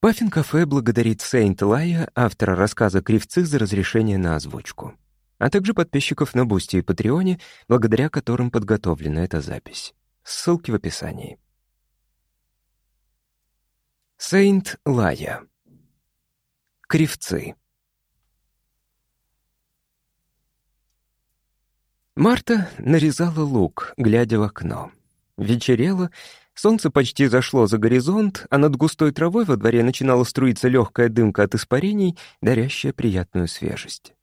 Паффин-кафе благодарит Сейнт Лая, автора рассказа «Кривцы» за разрешение на озвучку, а также подписчиков на Бусти и Патреоне, благодаря которым подготовлена эта запись. Ссылки в описании. Сейнт Лая. Кривцы. Марта нарезала лук, глядя в окно. Вечерело, солнце почти зашло за горизонт, а над густой травой во дворе начинала струиться легкая дымка от испарений, дарящая приятную свежесть.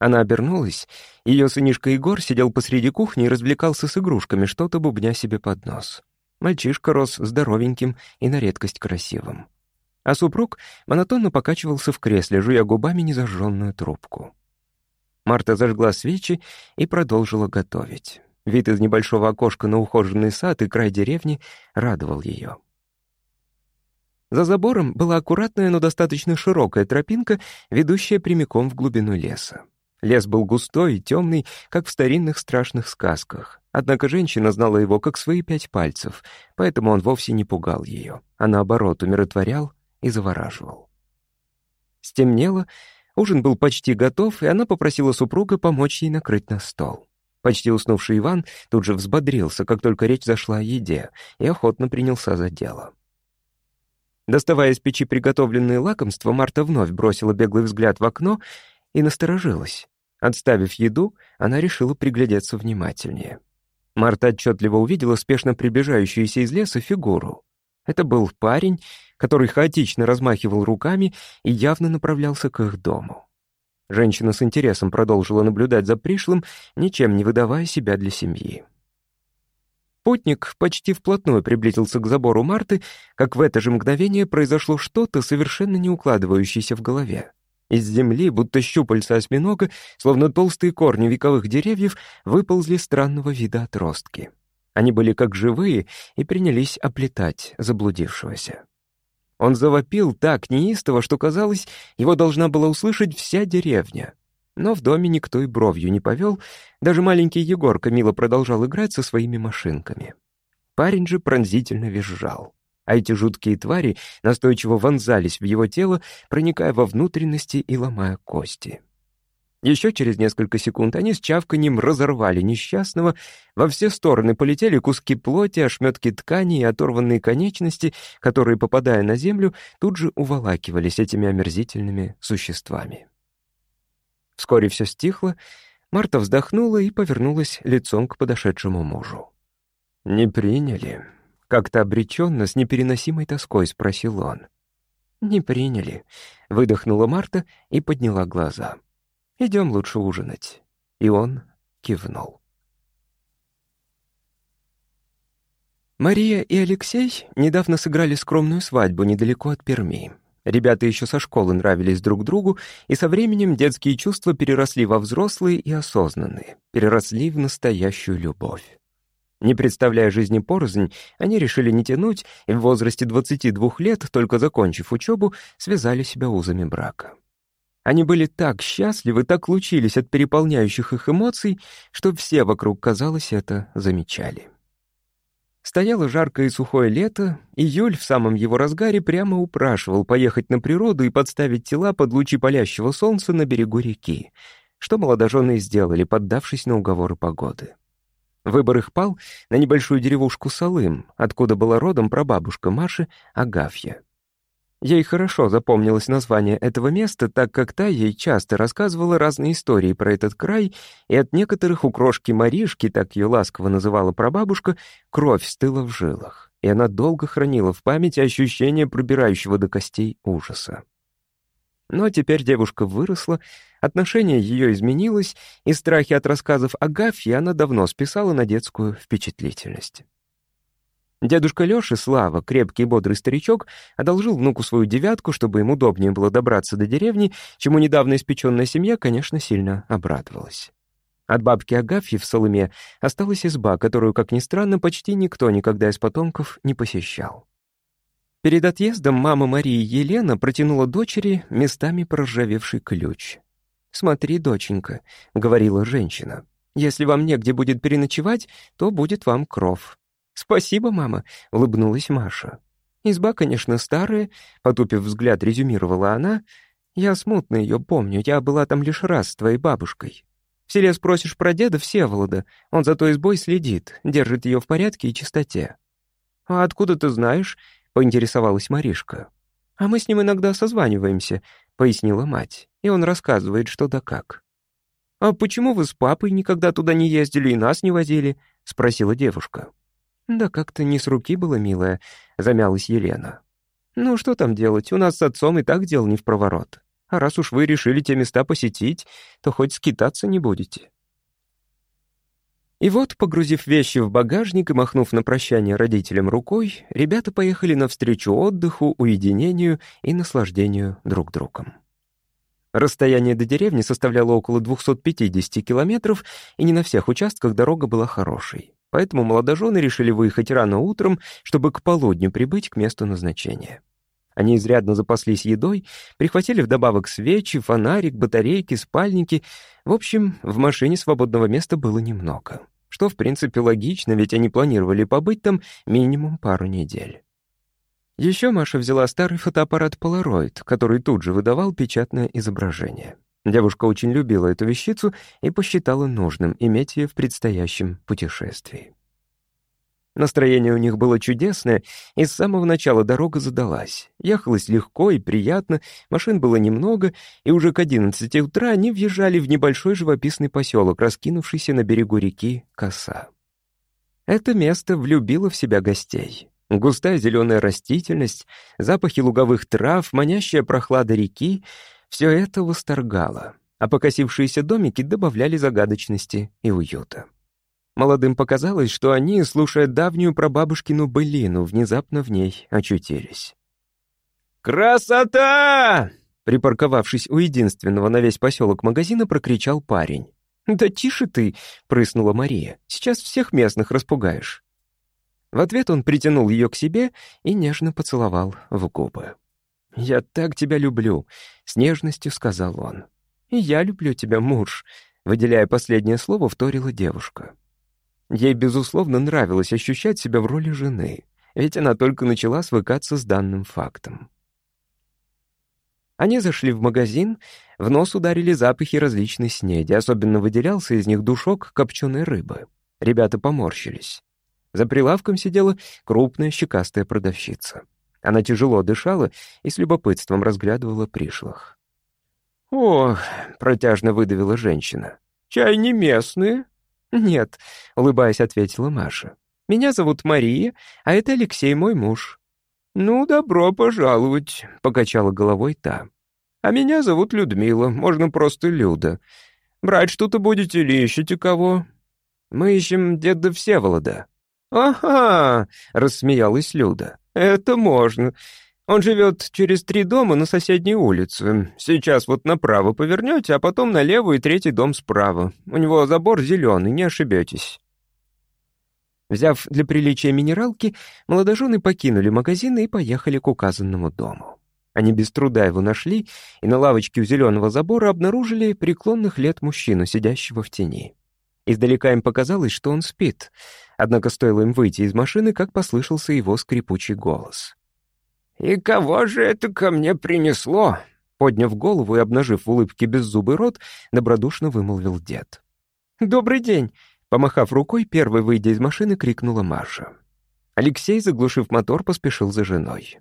Она обернулась, ее сынишка Егор сидел посреди кухни и развлекался с игрушками, что-то бубня себе под нос. Мальчишка рос здоровеньким и на редкость красивым. А супруг монотонно покачивался в кресле, жуя губами незажженную трубку. Марта зажгла свечи и продолжила готовить. Вид из небольшого окошка на ухоженный сад и край деревни радовал ее. За забором была аккуратная, но достаточно широкая тропинка, ведущая прямиком в глубину леса. Лес был густой и темный, как в старинных страшных сказках. Однако женщина знала его как свои пять пальцев, поэтому он вовсе не пугал ее, а наоборот умиротворял и завораживал. Стемнело, ужин был почти готов, и она попросила супруга помочь ей накрыть на стол. Почти уснувший Иван тут же взбодрился, как только речь зашла о еде, и охотно принялся за дело. Доставая из печи приготовленные лакомства, Марта вновь бросила беглый взгляд в окно и насторожилась. Отставив еду, она решила приглядеться внимательнее. Марта отчетливо увидела спешно приближающуюся из леса фигуру. Это был парень, который хаотично размахивал руками и явно направлялся к их дому. Женщина с интересом продолжила наблюдать за пришлым, ничем не выдавая себя для семьи. Путник почти вплотную приблизился к забору Марты, как в это же мгновение произошло что-то, совершенно не укладывающееся в голове. Из земли, будто щупальца осьминога, словно толстые корни вековых деревьев, выползли странного вида отростки. Они были как живые и принялись оплетать заблудившегося. Он завопил так неистово, что, казалось, его должна была услышать вся деревня. Но в доме никто и бровью не повел, даже маленький Егорка мило продолжал играть со своими машинками. Парень же пронзительно визжал. А эти жуткие твари настойчиво вонзались в его тело, проникая во внутренности и ломая кости. Еще через несколько секунд они с чавканьем разорвали несчастного, во все стороны полетели куски плоти, ошметки ткани и оторванные конечности, которые, попадая на землю, тут же уволакивались этими омерзительными существами. Вскоре все стихло, Марта вздохнула и повернулась лицом к подошедшему мужу. «Не приняли?» — как-то обреченно, с непереносимой тоской спросил он. «Не приняли», — выдохнула Марта и подняла глаза. Идем лучше ужинать». И он кивнул. Мария и Алексей недавно сыграли скромную свадьбу недалеко от Перми. Ребята еще со школы нравились друг другу, и со временем детские чувства переросли во взрослые и осознанные, переросли в настоящую любовь. Не представляя жизни порознь, они решили не тянуть и в возрасте 22 лет, только закончив учебу, связали себя узами брака. Они были так счастливы, так лучились от переполняющих их эмоций, что все вокруг, казалось, это замечали. Стояло жаркое и сухое лето, и Юль в самом его разгаре прямо упрашивал поехать на природу и подставить тела под лучи палящего солнца на берегу реки, что молодожены сделали, поддавшись на уговоры погоды. Выбор их пал на небольшую деревушку Салым, откуда была родом прабабушка Маши Агафья. Ей хорошо запомнилось название этого места, так как та ей часто рассказывала разные истории про этот край, и от некоторых у крошки Маришки, так ее ласково называла прабабушка, кровь стыла в жилах, и она долго хранила в памяти ощущение пробирающего до костей ужаса. Но теперь девушка выросла, отношение ее изменилось, и страхи от рассказов о Гафье она давно списала на детскую впечатлительность. Дедушка Лёша, Слава, крепкий и бодрый старичок, одолжил внуку свою девятку, чтобы им удобнее было добраться до деревни, чему недавно испеченная семья, конечно, сильно обрадовалась. От бабки Агафьи в Соломе осталась изба, которую, как ни странно, почти никто никогда из потомков не посещал. Перед отъездом мама Марии Елена протянула дочери местами проржавевший ключ. «Смотри, доченька», — говорила женщина, — «если вам негде будет переночевать, то будет вам кров. «Спасибо, мама», — улыбнулась Маша. Изба, конечно, старая, потупив взгляд, резюмировала она. Я смутно ее помню, я была там лишь раз с твоей бабушкой. В селе спросишь про деда Всеволода, он за той избой следит, держит ее в порядке и чистоте. «А откуда ты знаешь?» — поинтересовалась Маришка. «А мы с ним иногда созваниваемся», — пояснила мать, и он рассказывает, что да как. «А почему вы с папой никогда туда не ездили и нас не возили?» — спросила девушка. «Да как-то не с руки было, милая», — замялась Елена. «Ну, что там делать, у нас с отцом и так дел не в проворот. А раз уж вы решили те места посетить, то хоть скитаться не будете». И вот, погрузив вещи в багажник и махнув на прощание родителям рукой, ребята поехали навстречу отдыху, уединению и наслаждению друг другом. Расстояние до деревни составляло около 250 километров, и не на всех участках дорога была хорошей. Поэтому молодожены решили выехать рано утром, чтобы к полудню прибыть к месту назначения. Они изрядно запаслись едой, прихватили вдобавок свечи, фонарик, батарейки, спальники. В общем, в машине свободного места было немного. Что, в принципе, логично, ведь они планировали побыть там минимум пару недель. Еще Маша взяла старый фотоаппарат Polaroid, который тут же выдавал печатное изображение. Девушка очень любила эту вещицу и посчитала нужным иметь ее в предстоящем путешествии. Настроение у них было чудесное, и с самого начала дорога задалась. Ехалось легко и приятно, машин было немного, и уже к 11 утра они въезжали в небольшой живописный поселок, раскинувшийся на берегу реки Коса. Это место влюбило в себя гостей. Густая зеленая растительность, запахи луговых трав, манящая прохлада реки — все это восторгало, а покосившиеся домики добавляли загадочности и уюта. Молодым показалось, что они, слушая давнюю прабабушкину былину, внезапно в ней очутились. «Красота!» Припарковавшись у единственного на весь поселок магазина, прокричал парень. «Да тише ты!» — прыснула Мария. «Сейчас всех местных распугаешь». В ответ он притянул ее к себе и нежно поцеловал в губы. «Я так тебя люблю», — с нежностью сказал он. «И я люблю тебя, муж», — выделяя последнее слово, вторила девушка. Ей, безусловно, нравилось ощущать себя в роли жены, ведь она только начала свыкаться с данным фактом. Они зашли в магазин, в нос ударили запахи различной снеди, особенно выделялся из них душок копченой рыбы. Ребята поморщились. За прилавком сидела крупная щекастая продавщица. Она тяжело дышала и с любопытством разглядывала пришлых. «Ох», — протяжно выдавила женщина, — «чай не местные?» «Нет», — улыбаясь, ответила Маша. «Меня зовут Мария, а это Алексей, мой муж». «Ну, добро пожаловать», — покачала головой та. «А меня зовут Людмила, можно просто Люда. Брать что-то будете или ищете кого?» «Мы ищем деда Всеволода». «Ага», — рассмеялась Люда. «Это можно. Он живет через три дома на соседней улице. Сейчас вот направо повернете, а потом налево и третий дом справа. У него забор зеленый, не ошибетесь». Взяв для приличия минералки, молодожены покинули магазин и поехали к указанному дому. Они без труда его нашли и на лавочке у зеленого забора обнаружили преклонных лет мужчину, сидящего в тени. Издалека им показалось, что он спит. Однако стоило им выйти из машины, как послышался его скрипучий голос. «И кого же это ко мне принесло?» Подняв голову и обнажив в улыбке беззубый рот, добродушно вымолвил дед. «Добрый день!» Помахав рукой, первой выйдя из машины, крикнула Маша. Алексей, заглушив мотор, поспешил за женой.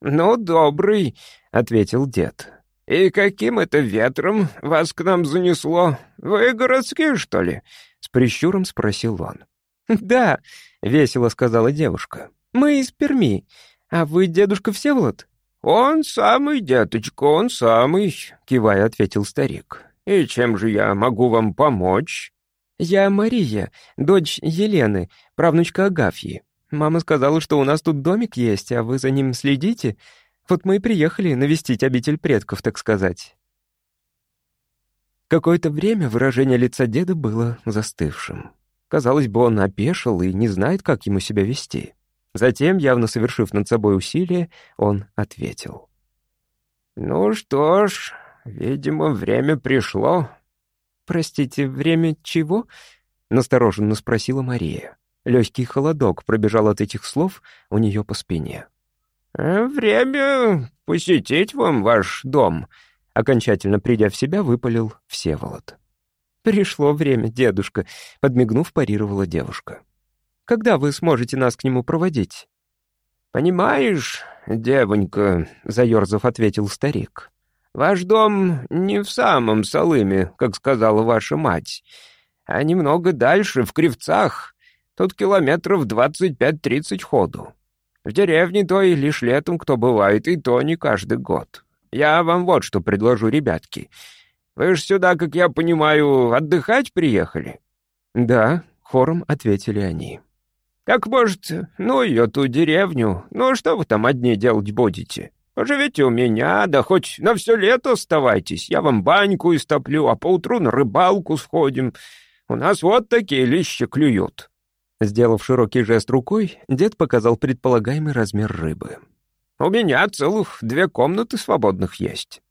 «Ну, добрый», — ответил дед. «И каким это ветром вас к нам занесло? Вы городские, что ли?» С прищуром спросил он. «Да», — весело сказала девушка. «Мы из Перми. А вы дедушка Всеволод?» «Он самый, деточка, он самый», — кивая ответил старик. «И чем же я могу вам помочь?» «Я Мария, дочь Елены, правнучка Агафьи. Мама сказала, что у нас тут домик есть, а вы за ним следите. Вот мы и приехали навестить обитель предков, так сказать». Какое-то время выражение лица деда было застывшим. Казалось бы, он опешил и не знает, как ему себя вести. Затем, явно совершив над собой усилие, он ответил. «Ну что ж, видимо, время пришло». «Простите, время чего?» — настороженно спросила Мария. Легкий холодок пробежал от этих слов у нее по спине. «Время посетить вам ваш дом», — окончательно придя в себя, выпалил Всеволод. «Пришло время, дедушка», — подмигнув, парировала девушка. «Когда вы сможете нас к нему проводить?» «Понимаешь, девонька», — заерзав, ответил старик, «ваш дом не в самом Салыме, как сказала ваша мать, а немного дальше, в Кривцах. Тут километров двадцать пять-тридцать ходу. В деревне той лишь летом кто бывает, и то не каждый год. Я вам вот что предложу, ребятки. Вы ж сюда, как я понимаю, отдыхать приехали?» «Да», — хором ответили они. «Так, может, ну ее ту деревню, ну что вы там одни делать будете? Поживите у меня, да хоть на все лето оставайтесь, я вам баньку истоплю, а поутру на рыбалку сходим. У нас вот такие лища клюют». Сделав широкий жест рукой, дед показал предполагаемый размер рыбы. «У меня целых две комнаты свободных есть».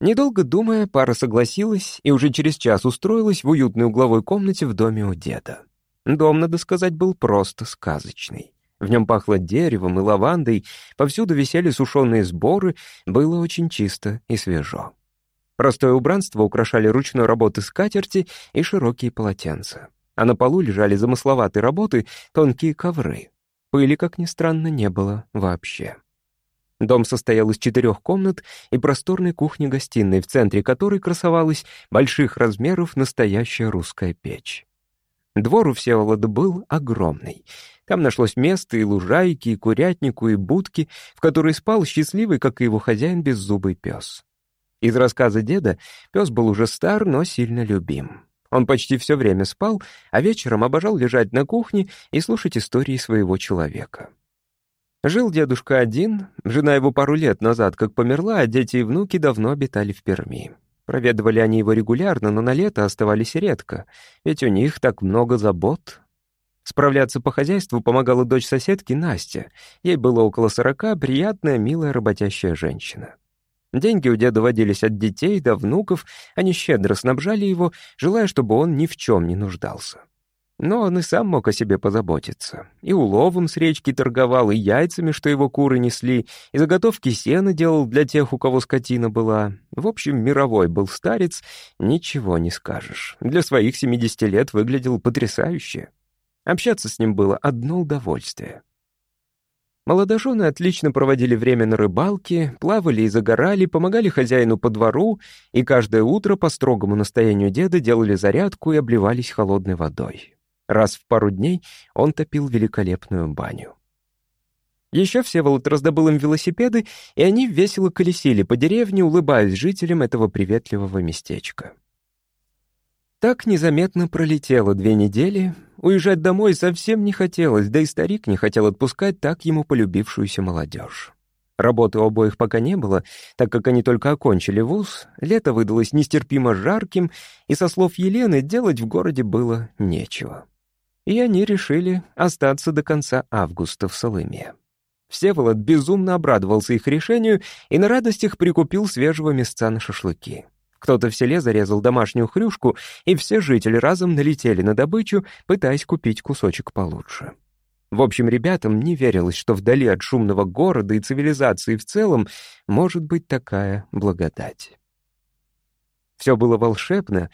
Недолго думая, пара согласилась и уже через час устроилась в уютной угловой комнате в доме у деда. Дом, надо сказать, был просто сказочный. В нем пахло деревом и лавандой, повсюду висели сушеные сборы, было очень чисто и свежо. Простое убранство украшали ручной работы скатерти и широкие полотенца. А на полу лежали замысловатые работы, тонкие ковры. Пыли, как ни странно, не было вообще. Дом состоял из четырех комнат и просторной кухни-гостиной, в центре которой красовалась больших размеров настоящая русская печь. Двор у Всеволода был огромный. Там нашлось место и лужайки, и курятнику, и будки, в которой спал счастливый, как и его хозяин, беззубый пес. Из рассказа деда пес был уже стар, но сильно любим. Он почти все время спал, а вечером обожал лежать на кухне и слушать истории своего человека. Жил дедушка один, жена его пару лет назад как померла, а дети и внуки давно обитали в Перми. Проведывали они его регулярно, но на лето оставались редко, ведь у них так много забот. Справляться по хозяйству помогала дочь соседки Настя. Ей было около сорока, приятная, милая, работящая женщина. Деньги у деда водились от детей до внуков, они щедро снабжали его, желая, чтобы он ни в чем не нуждался. Но он и сам мог о себе позаботиться. И уловом с речки торговал, и яйцами, что его куры несли, и заготовки сена делал для тех, у кого скотина была. В общем, мировой был старец, ничего не скажешь. Для своих 70 лет выглядел потрясающе. Общаться с ним было одно удовольствие. Молодожены отлично проводили время на рыбалке, плавали и загорали, помогали хозяину по двору, и каждое утро по строгому настоянию деда делали зарядку и обливались холодной водой. Раз в пару дней он топил великолепную баню. Еще Всеволод раздобыл им велосипеды, и они весело колесили по деревне, улыбаясь жителям этого приветливого местечка. Так незаметно пролетело две недели. Уезжать домой совсем не хотелось, да и старик не хотел отпускать так ему полюбившуюся молодежь. Работы у обоих пока не было, так как они только окончили вуз, лето выдалось нестерпимо жарким, и, со слов Елены, делать в городе было нечего и они решили остаться до конца августа в Солыме. Всеволод безумно обрадовался их решению и на радостях прикупил свежего мясца на шашлыки. Кто-то в селе зарезал домашнюю хрюшку, и все жители разом налетели на добычу, пытаясь купить кусочек получше. В общем, ребятам не верилось, что вдали от шумного города и цивилизации в целом может быть такая благодать. Все было волшебно,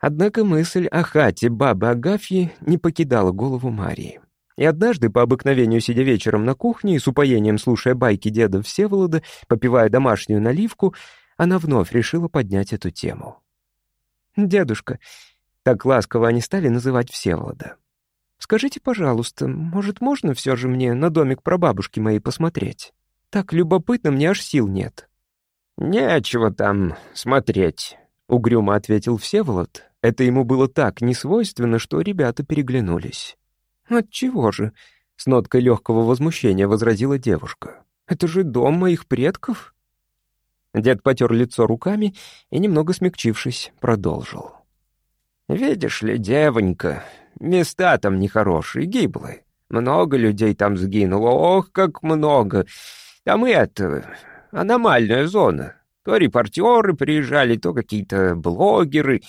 Однако мысль о хате бабы Агафьи не покидала голову Марии. И однажды, по обыкновению сидя вечером на кухне и с упоением слушая байки деда Всеволода, попивая домашнюю наливку, она вновь решила поднять эту тему. «Дедушка», так ласково они стали называть Всеволода, «скажите, пожалуйста, может, можно все же мне на домик прабабушки моей посмотреть? Так любопытно, мне аж сил нет». «Нечего там смотреть», — угрюмо ответил Всеволод, это ему было так несвойственно, что ребята переглянулись. «Отчего же?» — с ноткой легкого возмущения возразила девушка. «Это же дом моих предков?» Дед потер лицо руками и, немного смягчившись, продолжил. «Видишь ли, девонька, места там нехорошие, гиблые. Много людей там сгинуло, ох, как много. Там и это, аномальная зона. То репортеры приезжали, то какие-то блогеры.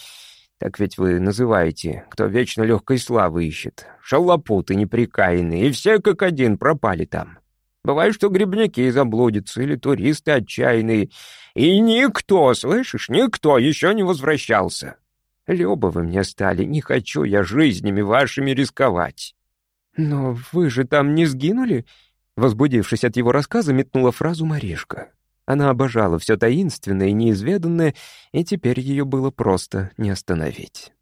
Так ведь вы называете, кто вечно легкой славы ищет. Шалопуты неприкаянные, и все как один пропали там. Бывает, что грибники заблудятся или туристы отчаянные. И никто, слышишь, никто еще не возвращался. Любо вы мне стали, не хочу я жизнями вашими рисковать». «Но вы же там не сгинули?» Возбудившись от его рассказа, метнула фразу Маришка. Она обожала все таинственное и неизведанное, и теперь ее было просто не остановить.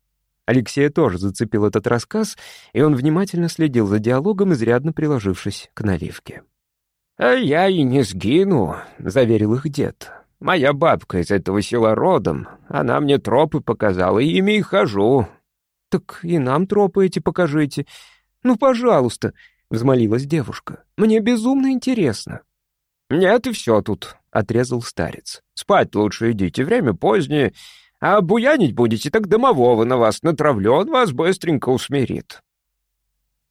Алексея тоже зацепил этот рассказ, и он внимательно следил за диалогом, изрядно приложившись к наливке. «А я и не сгину», — заверил их дед. «Моя бабка из этого села родом. Она мне тропы показала, и ими и хожу». «Так и нам тропы эти покажите. Ну, пожалуйста», — взмолилась девушка. «Мне безумно интересно». «Нет, и все тут», — отрезал старец. «Спать лучше идите, время позднее. А буянить будете, так домового на вас натравлю, он вас быстренько усмирит».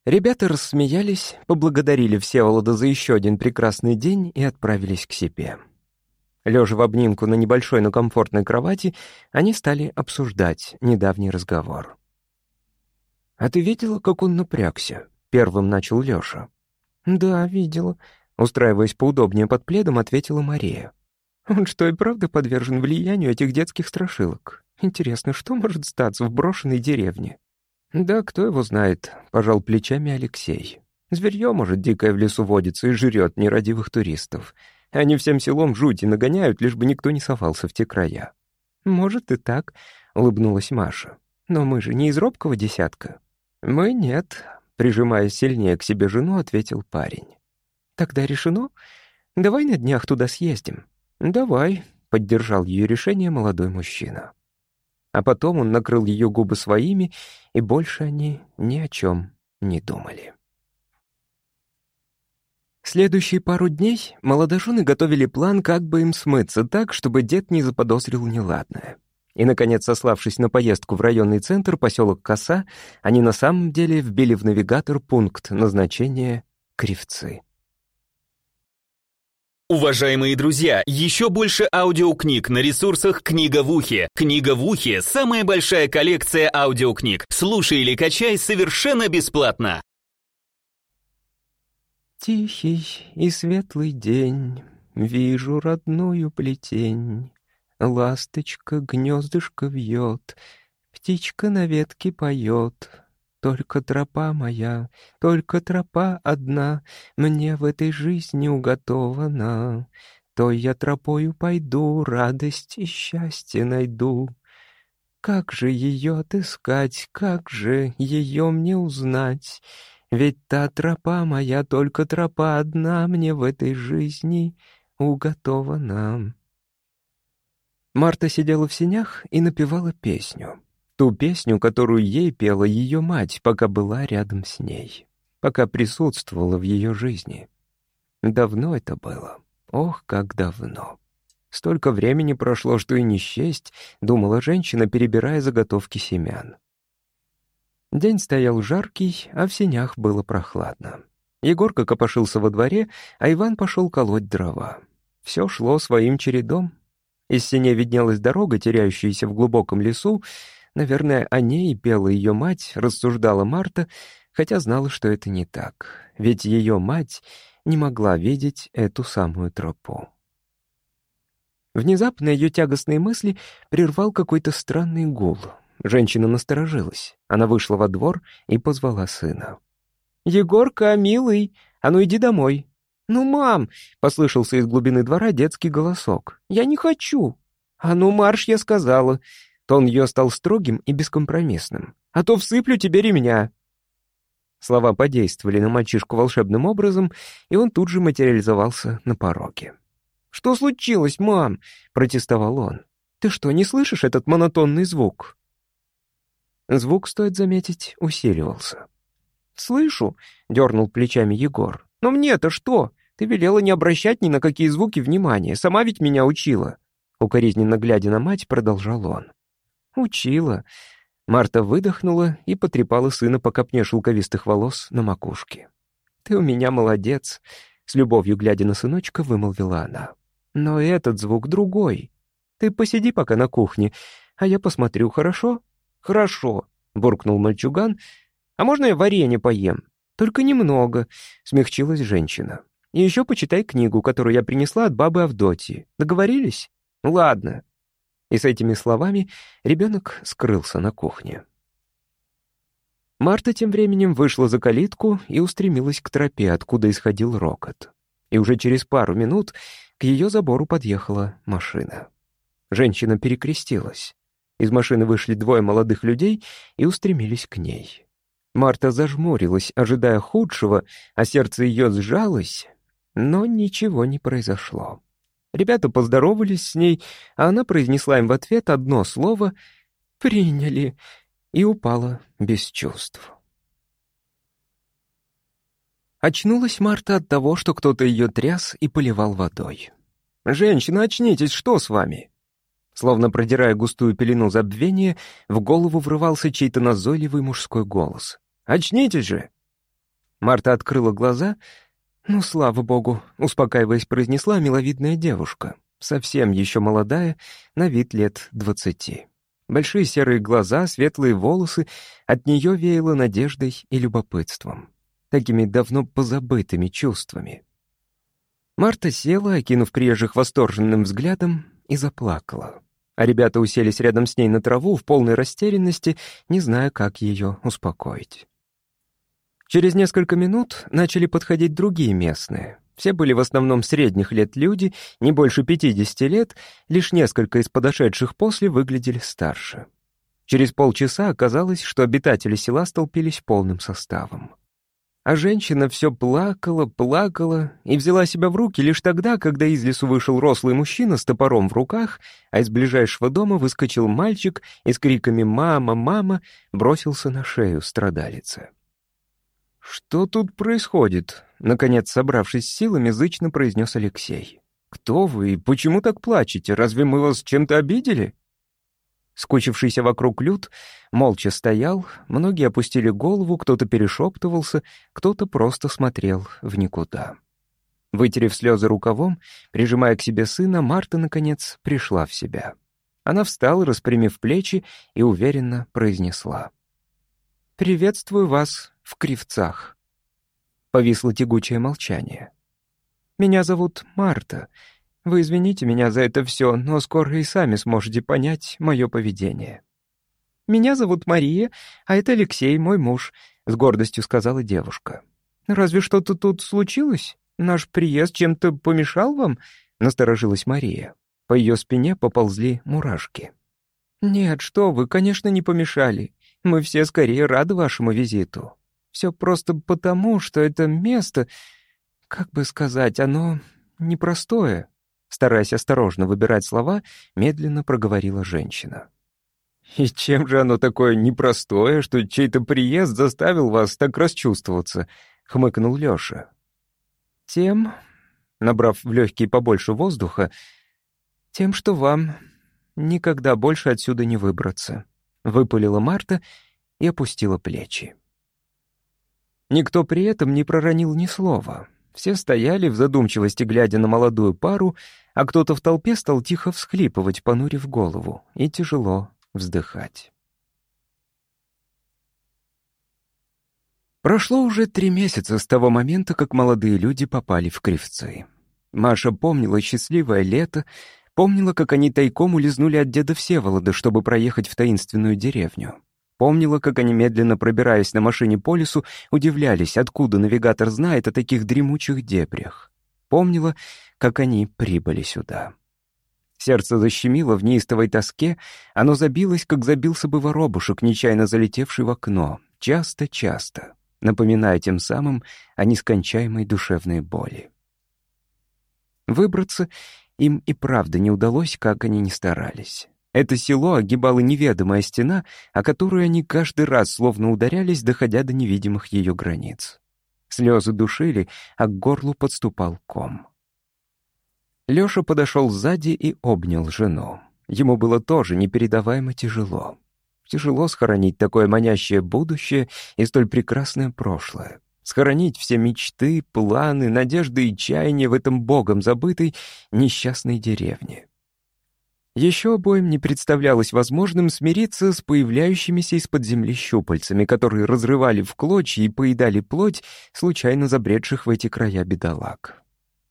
Ребята рассмеялись, поблагодарили Всеволода за еще один прекрасный день и отправились к себе. Лежа в обнимку на небольшой, но комфортной кровати, они стали обсуждать недавний разговор. «А ты видела, как он напрягся?» — первым начал Лёша. «Да, видела», — устраиваясь поудобнее под пледом, ответила Мария. Он что, и правда подвержен влиянию этих детских страшилок? Интересно, что может статься в брошенной деревне? Да, кто его знает, пожал плечами Алексей. Зверье, может, дикое в лесу водится и жрет нерадивых туристов. Они всем селом жути нагоняют, лишь бы никто не совался в те края. Может и так, улыбнулась Маша. Но мы же не из робкого десятка. Мы нет, прижимая сильнее к себе жену, ответил парень. Тогда решено. Давай на днях туда съездим. «Давай», — поддержал ее решение молодой мужчина. А потом он накрыл ее губы своими, и больше они ни о чем не думали. Следующие пару дней молодожены готовили план, как бы им смыться так, чтобы дед не заподозрил неладное. И, наконец, сославшись на поездку в районный центр, поселок Коса, они на самом деле вбили в навигатор пункт назначения Кривцы. Уважаемые друзья, еще больше аудиокниг на ресурсах «Книга в ухе». «Книга в ухе» — самая большая коллекция аудиокниг. Слушай или качай совершенно бесплатно. Тихий и светлый день, вижу родную плетень. Ласточка гнездышко вьет, птичка на ветке поет. Только тропа моя, только тропа одна Мне в этой жизни уготована. То я тропою пойду, радость и счастье найду. Как же ее отыскать, как же ее мне узнать? Ведь та тропа моя, только тропа одна Мне в этой жизни уготована. Марта сидела в сенях и напевала песню. Ту песню, которую ей пела ее мать, пока была рядом с ней, пока присутствовала в ее жизни. Давно это было. Ох, как давно. Столько времени прошло, что и не счесть, думала женщина, перебирая заготовки семян. День стоял жаркий, а в сенях было прохладно. Егорка копошился во дворе, а Иван пошел колоть дрова. Все шло своим чередом. Из сене виднелась дорога, теряющаяся в глубоком лесу, Наверное, о ней пела ее мать, рассуждала Марта, хотя знала, что это не так. Ведь ее мать не могла видеть эту самую тропу. Внезапно ее тягостные мысли прервал какой-то странный гул. Женщина насторожилась. Она вышла во двор и позвала сына. «Егорка, милый, а ну иди домой». «Ну, мам!» — послышался из глубины двора детский голосок. «Я не хочу». «А ну, марш, я сказала!» Тон ее стал строгим и бескомпромиссным. «А то всыплю тебе ремня!» Слова подействовали на мальчишку волшебным образом, и он тут же материализовался на пороге. «Что случилось, мам?» — протестовал он. «Ты что, не слышишь этот монотонный звук?» Звук, стоит заметить, усиливался. «Слышу», — дернул плечами Егор. «Но мне-то что? Ты велела не обращать ни на какие звуки внимания, сама ведь меня учила». Укоризненно глядя на мать, продолжал он. «Учила». Марта выдохнула и потрепала сына по копне шелковистых волос на макушке. «Ты у меня молодец», — с любовью глядя на сыночка, вымолвила она. «Но этот звук другой. Ты посиди пока на кухне, а я посмотрю, хорошо?» «Хорошо», — буркнул мальчуган. «А можно я варенье поем?» «Только немного», — смягчилась женщина. И еще почитай книгу, которую я принесла от бабы Авдотьи. Договорились? Ладно». И с этими словами ребенок скрылся на кухне. Марта тем временем вышла за калитку и устремилась к тропе, откуда исходил рокот. И уже через пару минут к ее забору подъехала машина. Женщина перекрестилась. Из машины вышли двое молодых людей и устремились к ней. Марта зажмурилась, ожидая худшего, а сердце ее сжалось, но ничего не произошло. Ребята поздоровались с ней, а она произнесла им в ответ одно слово «приняли» и упала без чувств. Очнулась Марта от того, что кто-то ее тряс и поливал водой. «Женщина, очнитесь, что с вами?» Словно продирая густую пелену забвения, в голову врывался чей-то назойливый мужской голос. «Очнитесь же!» Марта открыла глаза. «Ну, слава богу», — успокаиваясь, произнесла миловидная девушка, совсем еще молодая, на вид лет двадцати. Большие серые глаза, светлые волосы, от нее веяло надеждой и любопытством. Такими давно позабытыми чувствами. Марта села, окинув приезжих восторженным взглядом, и заплакала. А ребята уселись рядом с ней на траву в полной растерянности, не зная, как ее успокоить. Через несколько минут начали подходить другие местные. Все были в основном средних лет люди, не больше 50 лет, лишь несколько из подошедших после выглядели старше. Через полчаса оказалось, что обитатели села столпились полным составом. А женщина все плакала, плакала и взяла себя в руки лишь тогда, когда из лесу вышел рослый мужчина с топором в руках, а из ближайшего дома выскочил мальчик и с криками «Мама! Мама!» бросился на шею страдалицы. «Что тут происходит?» — наконец, собравшись с силами, зычно произнес Алексей. «Кто вы и почему так плачете? Разве мы вас чем-то обидели?» Скучившийся вокруг люд молча стоял, многие опустили голову, кто-то перешептывался, кто-то просто смотрел в никуда. Вытерев слезы рукавом, прижимая к себе сына, Марта, наконец, пришла в себя. Она встала, распрямив плечи, и уверенно произнесла. «Приветствую вас в Кривцах». Повисло тягучее молчание. «Меня зовут Марта. Вы извините меня за это все, но скоро и сами сможете понять мое поведение». «Меня зовут Мария, а это Алексей, мой муж», — с гордостью сказала девушка. «Разве что-то тут случилось? Наш приезд чем-то помешал вам?» — насторожилась Мария. По ее спине поползли мурашки. «Нет, что вы, конечно, не помешали. Мы все скорее рады вашему визиту. Все просто потому, что это место, как бы сказать, оно непростое. Стараясь осторожно выбирать слова, медленно проговорила женщина. «И чем же оно такое непростое, что чей-то приезд заставил вас так расчувствоваться?» — хмыкнул Лёша. «Тем, набрав в легкие побольше воздуха, тем, что вам никогда больше отсюда не выбраться», выпалила Марта и опустила плечи. Никто при этом не проронил ни слова. Все стояли в задумчивости, глядя на молодую пару, а кто-то в толпе стал тихо всхлипывать, понурив голову, и тяжело вздыхать. Прошло уже три месяца с того момента, как молодые люди попали в Кривцы. Маша помнила счастливое лето, Помнила, как они тайком улизнули от деда Всеволода, чтобы проехать в таинственную деревню. Помнила, как они, медленно пробираясь на машине по лесу, удивлялись, откуда навигатор знает о таких дремучих дебрях. Помнила, как они прибыли сюда. Сердце защемило в неистовой тоске, оно забилось, как забился бы воробушек, нечаянно залетевший в окно, часто-часто, напоминая тем самым о нескончаемой душевной боли. Выбраться им и правда не удалось, как они ни старались. Это село огибала неведомая стена, о которую они каждый раз словно ударялись, доходя до невидимых ее границ. Слезы душили, а к горлу подступал ком. Лёша подошел сзади и обнял жену. Ему было тоже непередаваемо тяжело. Тяжело схоронить такое манящее будущее и столь прекрасное прошлое схоронить все мечты, планы, надежды и чаяния в этом богом забытой несчастной деревне. Еще обоим не представлялось возможным смириться с появляющимися из-под земли щупальцами, которые разрывали в клочья и поедали плоть случайно забредших в эти края бедолаг.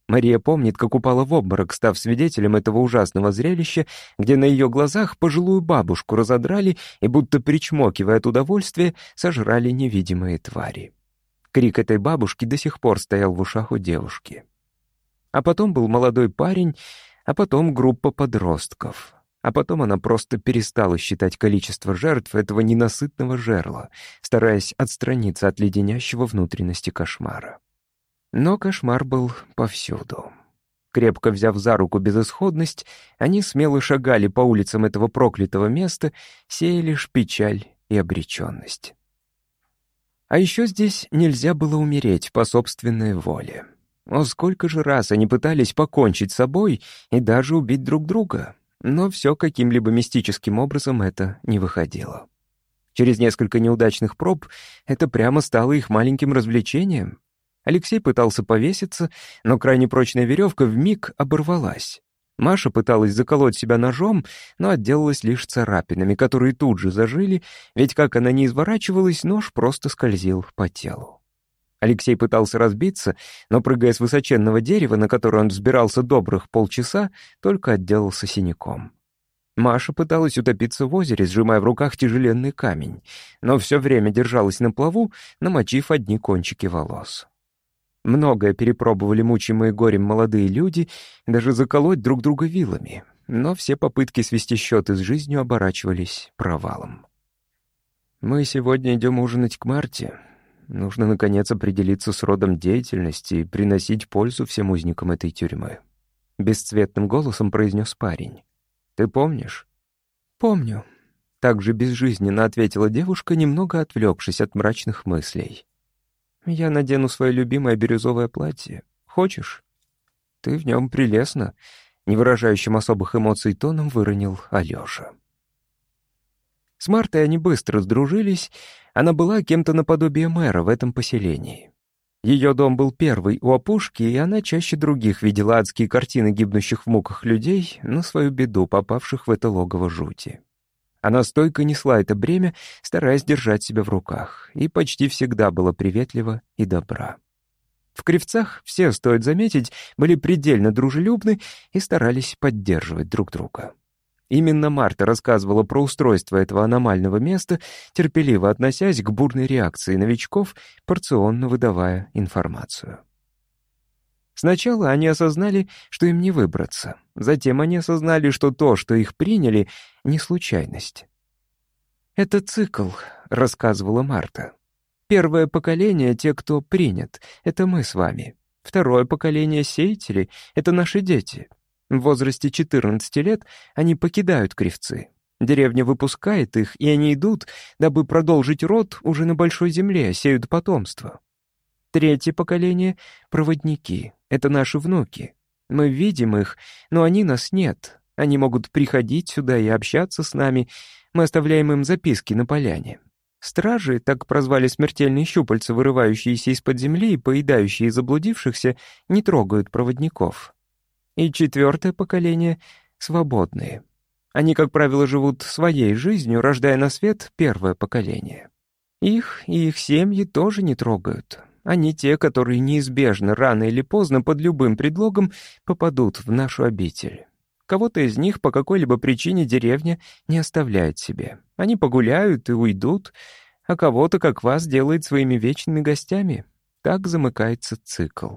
Мария помнит, как упала в обморок, став свидетелем этого ужасного зрелища, где на ее глазах пожилую бабушку разодрали и, будто причмокивая от удовольствия, сожрали невидимые твари. Крик этой бабушки до сих пор стоял в ушах у девушки. А потом был молодой парень, а потом группа подростков. А потом она просто перестала считать количество жертв этого ненасытного жерла, стараясь отстраниться от леденящего внутренности кошмара. Но кошмар был повсюду. Крепко взяв за руку безысходность, они смело шагали по улицам этого проклятого места, сея лишь печаль и обреченность. А еще здесь нельзя было умереть по собственной воле. О, сколько же раз они пытались покончить с собой и даже убить друг друга, но все каким-либо мистическим образом это не выходило. Через несколько неудачных проб это прямо стало их маленьким развлечением. Алексей пытался повеситься, но крайне прочная веревка вмиг оборвалась. Маша пыталась заколоть себя ножом, но отделалась лишь царапинами, которые тут же зажили, ведь как она не изворачивалась, нож просто скользил по телу. Алексей пытался разбиться, но, прыгая с высоченного дерева, на которое он взбирался добрых полчаса, только отделался синяком. Маша пыталась утопиться в озере, сжимая в руках тяжеленный камень, но все время держалась на плаву, намочив одни кончики волос. Многое перепробовали мучимые горем молодые люди, даже заколоть друг друга вилами, но все попытки свести счеты с жизнью оборачивались провалом. «Мы сегодня идем ужинать к Марте», Нужно, наконец, определиться с родом деятельности и приносить пользу всем узникам этой тюрьмы. Бесцветным голосом произнес парень. «Ты помнишь?» «Помню», — также безжизненно ответила девушка, немного отвлекшись от мрачных мыслей. «Я надену свое любимое бирюзовое платье. Хочешь?» «Ты в нем прелестно», — не выражающим особых эмоций тоном выронил Алёша. С Мартой они быстро сдружились, она была кем-то наподобие мэра в этом поселении. Ее дом был первый у опушки, и она чаще других видела адские картины гибнущих в муках людей на свою беду, попавших в это логово жути. Она стойко несла это бремя, стараясь держать себя в руках, и почти всегда была приветлива и добра. В Кривцах все, стоит заметить, были предельно дружелюбны и старались поддерживать друг друга. Именно Марта рассказывала про устройство этого аномального места, терпеливо относясь к бурной реакции новичков, порционно выдавая информацию. Сначала они осознали, что им не выбраться. Затем они осознали, что то, что их приняли, — не случайность. «Это цикл», — рассказывала Марта. «Первое поколение — те, кто принят. Это мы с вами. Второе поколение — сеятели. Это наши дети. В возрасте 14 лет они покидают кривцы. Деревня выпускает их, и они идут, дабы продолжить род уже на большой земле, сеют потомство. Третье поколение — проводники. Это наши внуки. Мы видим их, но они нас нет. Они могут приходить сюда и общаться с нами. Мы оставляем им записки на поляне. Стражи, так прозвали смертельные щупальца, вырывающиеся из-под земли и поедающие заблудившихся, не трогают проводников. И четвертое поколение — свободные. Они, как правило, живут своей жизнью, рождая на свет первое поколение. Их и их семьи тоже не трогают. Они те, которые неизбежно, рано или поздно, под любым предлогом попадут в нашу обитель. Кого-то из них по какой-либо причине деревня не оставляет себе. Они погуляют и уйдут, а кого-то, как вас, делает своими вечными гостями. Так замыкается цикл.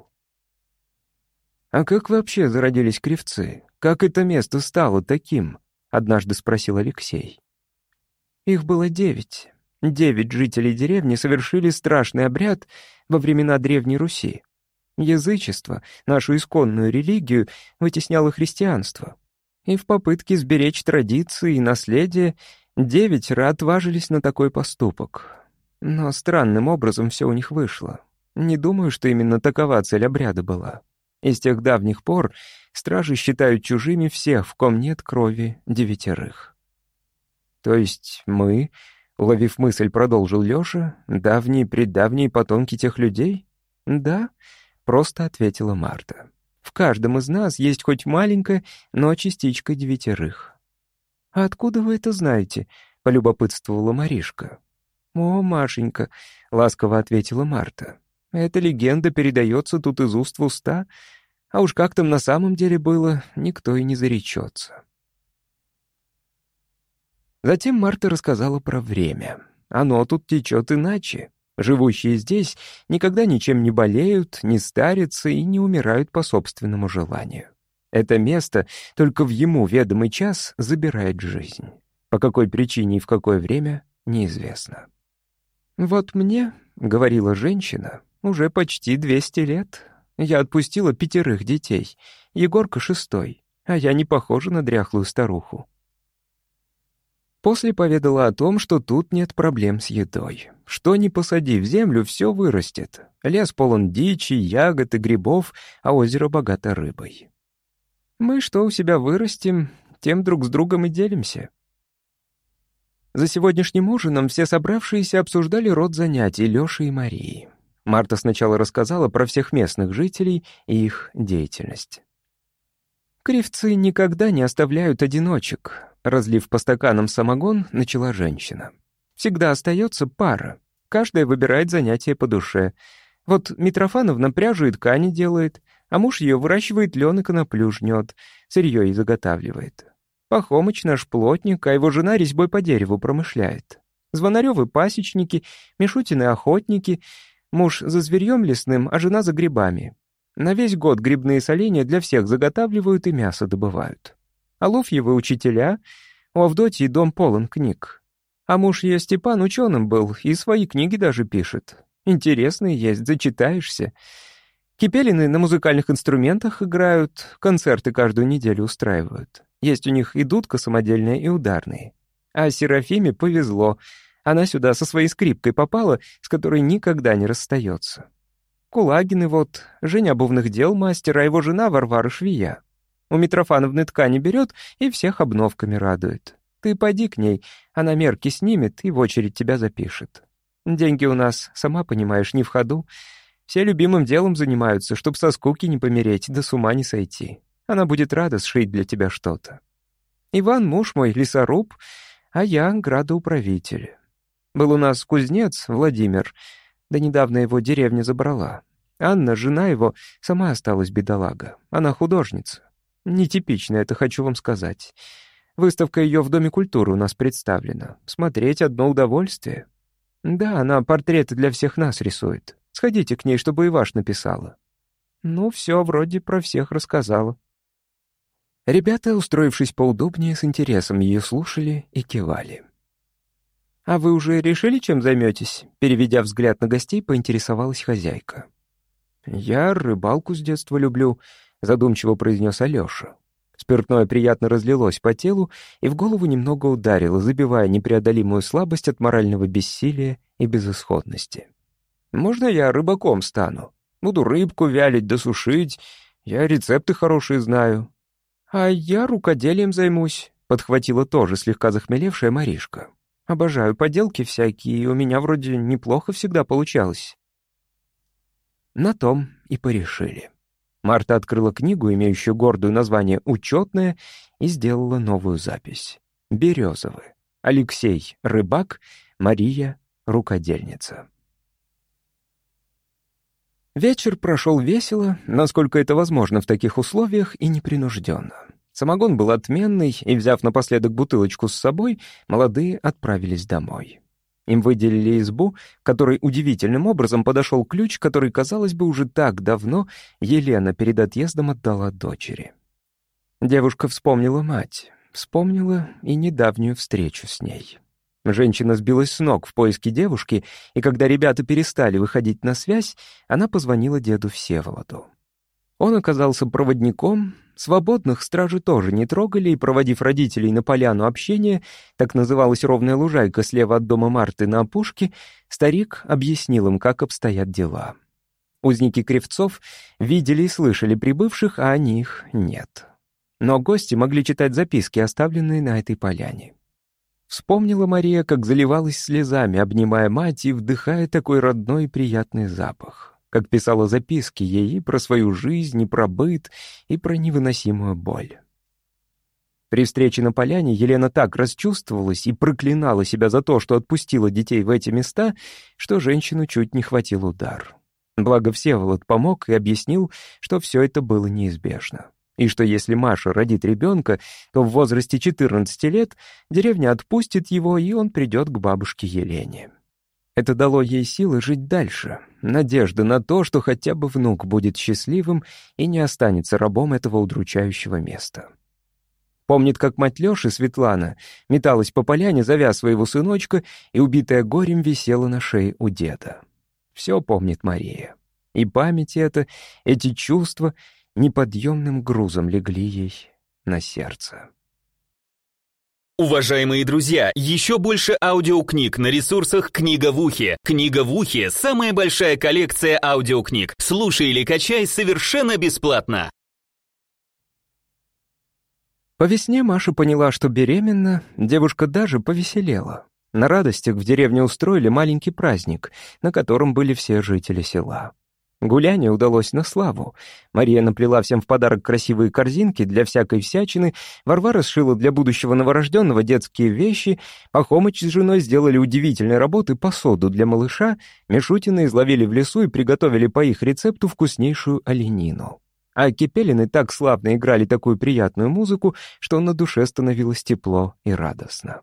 «А как вообще зародились кривцы? Как это место стало таким?» — однажды спросил Алексей. Их было девять. Девять жителей деревни совершили страшный обряд во времена Древней Руси. Язычество, нашу исконную религию, вытесняло христианство. И в попытке сберечь традиции и наследие девятеро отважились на такой поступок. Но странным образом все у них вышло. Не думаю, что именно такова цель обряда была. И с тех давних пор стражи считают чужими всех, в ком нет крови девятерых. То есть мы, уловив мысль, продолжил Лёша, давние-предавние потомки тех людей? Да, просто ответила Марта. В каждом из нас есть хоть маленькая, но частичка девятерых. «А откуда вы это знаете?» — полюбопытствовала Маришка. «О, Машенька», — ласково ответила Марта. «Эта легенда передается тут из уст в уста, а уж как там на самом деле было, никто и не заречется». Затем Марта рассказала про время. Оно тут течет иначе. Живущие здесь никогда ничем не болеют, не старятся и не умирают по собственному желанию. Это место только в ему ведомый час забирает жизнь. По какой причине и в какое время — неизвестно. «Вот мне, — говорила женщина, — уже почти 200 лет. Я отпустила пятерых детей, Егорка шестой, а я не похожа на дряхлую старуху. После поведала о том, что тут нет проблем с едой. Что ни посади в землю, все вырастет. Лес полон дичи, ягод и грибов, а озеро богато рыбой. Мы что у себя вырастим, тем друг с другом и делимся. За сегодняшним ужином все собравшиеся обсуждали род занятий Лёши и Марии. Марта сначала рассказала про всех местных жителей и их деятельность. Кривцы никогда не оставляют одиночек. Разлив по стаканам самогон, начала женщина. Всегда остается пара. Каждая выбирает занятие по душе. Вот Митрофановна пряжу и ткани делает, а муж ее выращивает лен и коноплю жнет, сырье и заготавливает. Пахомыч наш плотник, а его жена резьбой по дереву промышляет. Звонаревы пасечники, Мишутины охотники, муж за зверьем лесным, а жена за грибами. На весь год грибные соленья для всех заготавливают и мясо добывают. Алуфьевы учителя, у Авдотьи дом полон книг. А муж ее Степан ученым был и свои книги даже пишет. Интересные есть, зачитаешься. Кипелины на музыкальных инструментах играют, концерты каждую неделю устраивают. Есть у них и дудка самодельная, и ударные. А Серафиме повезло. Она сюда со своей скрипкой попала, с которой никогда не расстается. Кулагины вот, Женя обувных дел мастер, а его жена Варвара швея. У Митрофановны ткани берет и всех обновками радует. Ты поди к ней, она мерки снимет и в очередь тебя запишет. Деньги у нас, сама понимаешь, не в ходу. Все любимым делом занимаются, чтоб со скуки не помереть, да с ума не сойти. Она будет рада сшить для тебя что-то. Иван, муж мой, лесоруб, а я градоуправитель. Был у нас кузнец Владимир, да недавно его деревня забрала. Анна, жена его, сама осталась бедолага. Она художница. Нетипично это, хочу вам сказать. Выставка ее в Доме культуры у нас представлена. Смотреть одно удовольствие. Да, она портреты для всех нас рисует. Сходите к ней, чтобы и ваш написала. Ну, все, вроде про всех рассказала. Ребята, устроившись поудобнее, с интересом ее слушали и кивали. «А вы уже решили, чем займетесь?» Переведя взгляд на гостей, поинтересовалась хозяйка. «Я рыбалку с детства люблю», — задумчиво произнес Алёша. Спиртное приятно разлилось по телу и в голову немного ударило, забивая непреодолимую слабость от морального бессилия и безысходности. «Можно я рыбаком стану? Буду рыбку вялить, досушить. Я рецепты хорошие знаю». «А я рукоделием займусь», — подхватила тоже слегка захмелевшая Маришка. Обожаю поделки всякие, и у меня вроде неплохо всегда получалось». На том и порешили. Марта открыла книгу, имеющую гордое название «Учетная», и сделала новую запись. «Березовы». Алексей — рыбак, Мария — рукодельница. Вечер прошел весело, насколько это возможно в таких условиях, и непринужденно. Самогон был отменный, и, взяв напоследок бутылочку с собой, молодые отправились домой. Им выделили избу, которой удивительным образом подошел ключ, который, казалось бы, уже так давно Елена перед отъездом отдала дочери. Девушка вспомнила мать, вспомнила и недавнюю встречу с ней. Женщина сбилась с ног в поиске девушки, и когда ребята перестали выходить на связь, она позвонила деду Всеволоду. Он оказался проводником, свободных стражи тоже не трогали, и, проводив родителей на поляну общения, так называлась ровная лужайка слева от дома Марты на опушке, старик объяснил им, как обстоят дела. Узники Кривцов видели и слышали прибывших, а они их нет. Но гости могли читать записки, оставленные на этой поляне. Вспомнила Мария, как заливалась слезами, обнимая мать и вдыхая такой родной и приятный запах как писала записки ей про свою жизнь, и про быт, и про невыносимую боль. При встрече на поляне Елена так расчувствовалась и проклинала себя за то, что отпустила детей в эти места, что женщину чуть не хватил удар. Благо Всеволод помог и объяснил, что все это было неизбежно. И что если Маша родит ребенка, то в возрасте 14 лет деревня отпустит его, и он придет к бабушке Елене. Это дало ей силы жить дальше, надежды на то, что хотя бы внук будет счастливым и не останется рабом этого удручающего места. Помнит, как мать Лёши, Светлана, металась по поляне, зовя своего сыночка, и, убитая горем, висела на шее у деда. Все помнит Мария. И память эта, эти чувства неподъемным грузом легли ей на сердце. Уважаемые друзья, еще больше аудиокниг на ресурсах «Книга в ухе». «Книга в ухе» — самая большая коллекция аудиокниг. Слушай или качай совершенно бесплатно. По весне Маша поняла, что беременна, девушка даже повеселела. На радостях в деревне устроили маленький праздник, на котором были все жители села. Гуляние удалось на славу. Мария наплела всем в подарок красивые корзинки для всякой всячины, Варвара сшила для будущего новорожденного детские вещи, Пахомыч с женой сделали удивительные работы посуду для малыша, Мишутины изловили в лесу и приготовили по их рецепту вкуснейшую оленину. А Кипелины так славно играли такую приятную музыку, что на душе становилось тепло и радостно.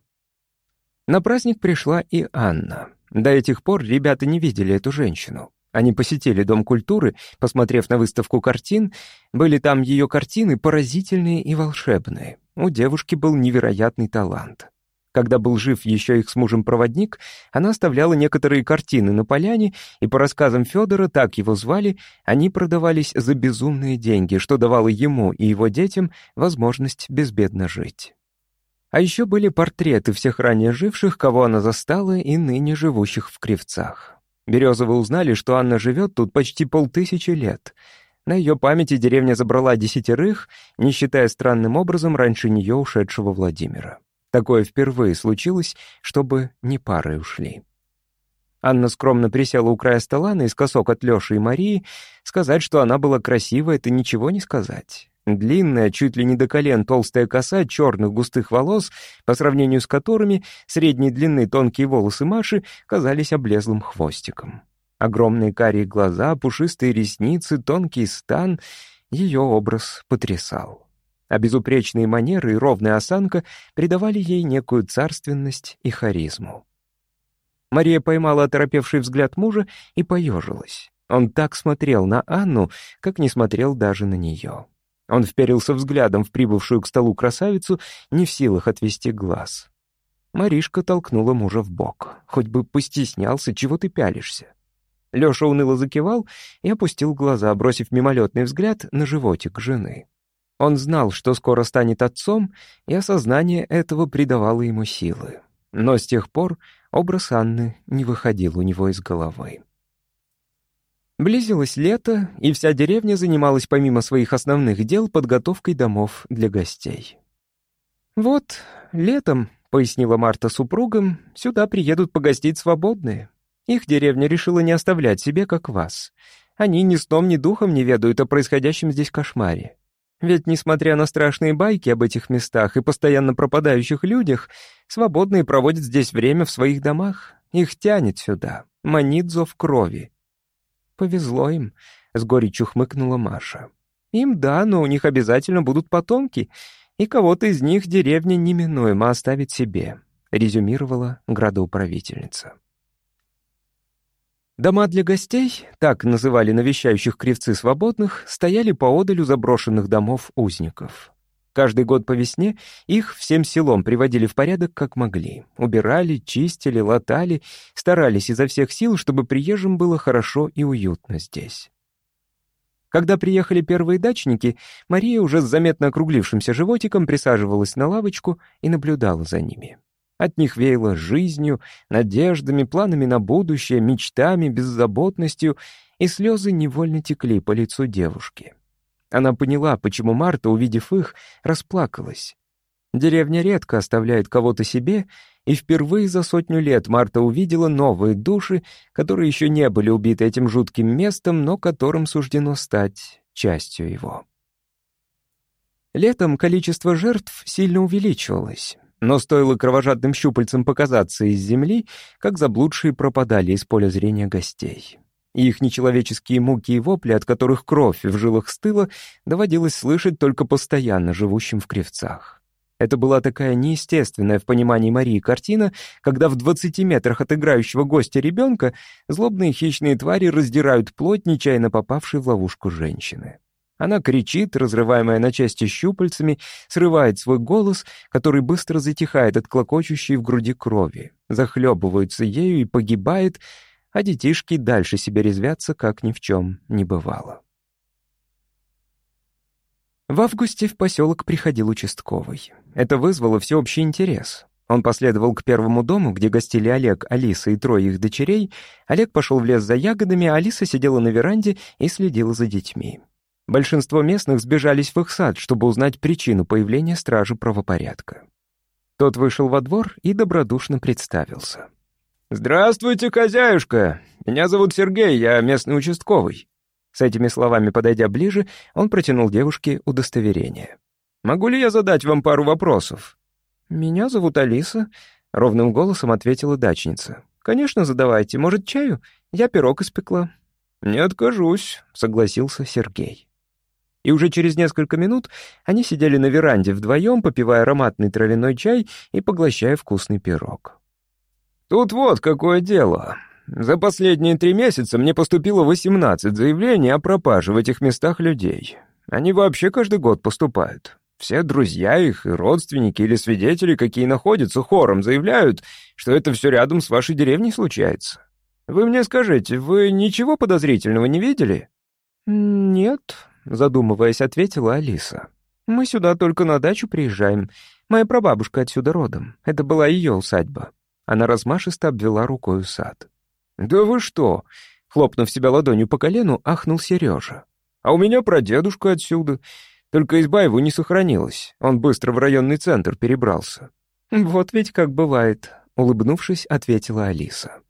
На праздник пришла и Анна. До этих пор ребята не видели эту женщину. Они посетили Дом культуры, посмотрев на выставку картин. Были там ее картины поразительные и волшебные. У девушки был невероятный талант. Когда был жив еще их с мужем проводник, она оставляла некоторые картины на поляне, и по рассказам Федора, так его звали, они продавались за безумные деньги, что давало ему и его детям возможность безбедно жить. А еще были портреты всех ранее живших, кого она застала, и ныне живущих в Кривцах. Березовы узнали, что Анна живет тут почти полтысячи лет. На ее памяти деревня забрала десятерых, не считая странным образом раньше нее ушедшего Владимира. Такое впервые случилось, чтобы не пары ушли. Анна скромно присела у края стола наискосок от Лёши и Марии. Сказать, что она была красивой, это ничего не сказать. Длинная, чуть ли не до колен, толстая коса черных густых волос, по сравнению с которыми средней длины тонкие волосы Маши казались облезлым хвостиком. Огромные карие глаза, пушистые ресницы, тонкий стан — ее образ потрясал а безупречные манеры и ровная осанка придавали ей некую царственность и харизму. Мария поймала оторопевший взгляд мужа и поежилась. Он так смотрел на Анну, как не смотрел даже на нее. Он вперился взглядом в прибывшую к столу красавицу, не в силах отвести глаз. Маришка толкнула мужа в бок. «Хоть бы постеснялся, чего ты пялишься?» Леша уныло закивал и опустил глаза, бросив мимолетный взгляд на животик жены. Он знал, что скоро станет отцом, и осознание этого придавало ему силы. Но с тех пор образ Анны не выходил у него из головы. Близилось лето, и вся деревня занималась помимо своих основных дел подготовкой домов для гостей. «Вот, летом», — пояснила Марта супругам, — «сюда приедут погостить свободные. Их деревня решила не оставлять себе, как вас. Они ни сном, ни духом не ведают о происходящем здесь кошмаре. Ведь, несмотря на страшные байки об этих местах и постоянно пропадающих людях, свободные проводят здесь время в своих домах. Их тянет сюда, манит зов крови. Повезло им, — с горечью хмыкнула Маша. Им да, но у них обязательно будут потомки, и кого-то из них деревня неминуемо оставит себе, — резюмировала градоуправительница. Дома для гостей, так называли навещающих кривцы свободных, стояли поодаль у заброшенных домов узников. Каждый год по весне их всем селом приводили в порядок как могли. Убирали, чистили, латали, старались изо всех сил, чтобы приезжим было хорошо и уютно здесь. Когда приехали первые дачники, Мария уже с заметно округлившимся животиком присаживалась на лавочку и наблюдала за ними. От них веяло жизнью, надеждами, планами на будущее, мечтами, беззаботностью, и слезы невольно текли по лицу девушки. Она поняла, почему Марта, увидев их, расплакалась. Деревня редко оставляет кого-то себе, и впервые за сотню лет Марта увидела новые души, которые еще не были убиты этим жутким местом, но которым суждено стать частью его. Летом количество жертв сильно увеличивалось, но стоило кровожадным щупальцам показаться из земли, как заблудшие пропадали из поля зрения гостей. Их нечеловеческие муки и вопли, от которых кровь в жилах стыла, доводилось слышать только постоянно живущим в кревцах. Это была такая неестественная в понимании Марии картина, когда в 20 метрах от играющего гостя ребенка злобные хищные твари раздирают плоть, нечаянно попавшей в ловушку женщины. Она кричит, разрываемая на части щупальцами, срывает свой голос, который быстро затихает от клокочущей в груди крови, захлебывается ею и погибает, а детишки дальше себе резвятся, как ни в чем не бывало. В августе в поселок приходил участковый. Это вызвало всеобщий интерес. Он последовал к первому дому, где гостили Олег, Алиса и трое их дочерей. Олег пошел в лес за ягодами, а Алиса сидела на веранде и следила за детьми. Большинство местных сбежались в их сад, чтобы узнать причину появления стражи правопорядка. Тот вышел во двор и добродушно представился. «Здравствуйте, хозяюшка! Меня зовут Сергей, я местный участковый». С этими словами, подойдя ближе, он протянул девушке удостоверение. «Могу ли я задать вам пару вопросов?» «Меня зовут Алиса», — ровным голосом ответила дачница. «Конечно, задавайте. Может, чаю? Я пирог испекла». «Не откажусь», — согласился Сергей. И уже через несколько минут они сидели на веранде вдвоем, попивая ароматный травяной чай и поглощая вкусный пирог. «Тут вот какое дело. За последние три месяца мне поступило 18 заявлений о пропаже в этих местах людей. Они вообще каждый год поступают. Все друзья их и родственники или свидетели, какие находятся, хором заявляют, что это все рядом с вашей деревней случается. Вы мне скажите, вы ничего подозрительного не видели?» «Нет», задумываясь, ответила Алиса. «Мы сюда только на дачу приезжаем. Моя прабабушка отсюда родом. Это была ее усадьба». Она размашисто обвела рукой сад. «Да вы что?» Хлопнув себя ладонью по колену, ахнул Сережа. «А у меня прадедушка отсюда. Только изба его не сохранилась. Он быстро в районный центр перебрался». «Вот ведь как бывает», — улыбнувшись, ответила Алиса.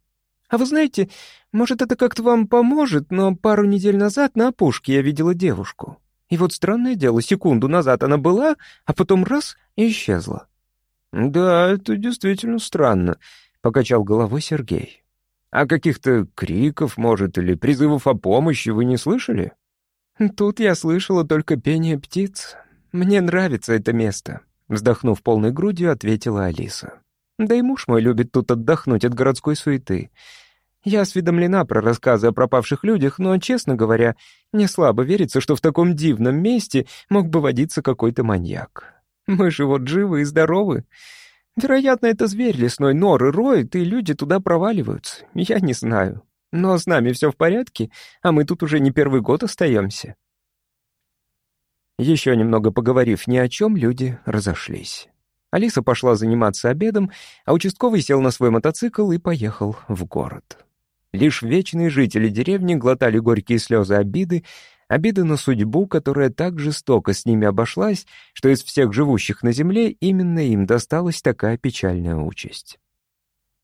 «А вы знаете, может, это как-то вам поможет, но пару недель назад на опушке я видела девушку. И вот странное дело, секунду назад она была, а потом раз — и исчезла». «Да, это действительно странно», — покачал головой Сергей. «А каких-то криков, может, или призывов о помощи вы не слышали?» «Тут я слышала только пение птиц. Мне нравится это место», — вздохнув полной грудью, ответила Алиса. Да и муж мой любит тут отдохнуть от городской суеты. Я осведомлена про рассказы о пропавших людях, но, честно говоря, не слабо верится, что в таком дивном месте мог бы водиться какой-то маньяк. Мы же вот живы и здоровы. Вероятно, это зверь лесной норы роет, и люди туда проваливаются. Я не знаю. Но с нами все в порядке, а мы тут уже не первый год остаемся. Еще немного поговорив ни о чем, люди разошлись. Алиса пошла заниматься обедом, а участковый сел на свой мотоцикл и поехал в город. Лишь вечные жители деревни глотали горькие слезы обиды, обиды на судьбу, которая так жестоко с ними обошлась, что из всех живущих на земле именно им досталась такая печальная участь.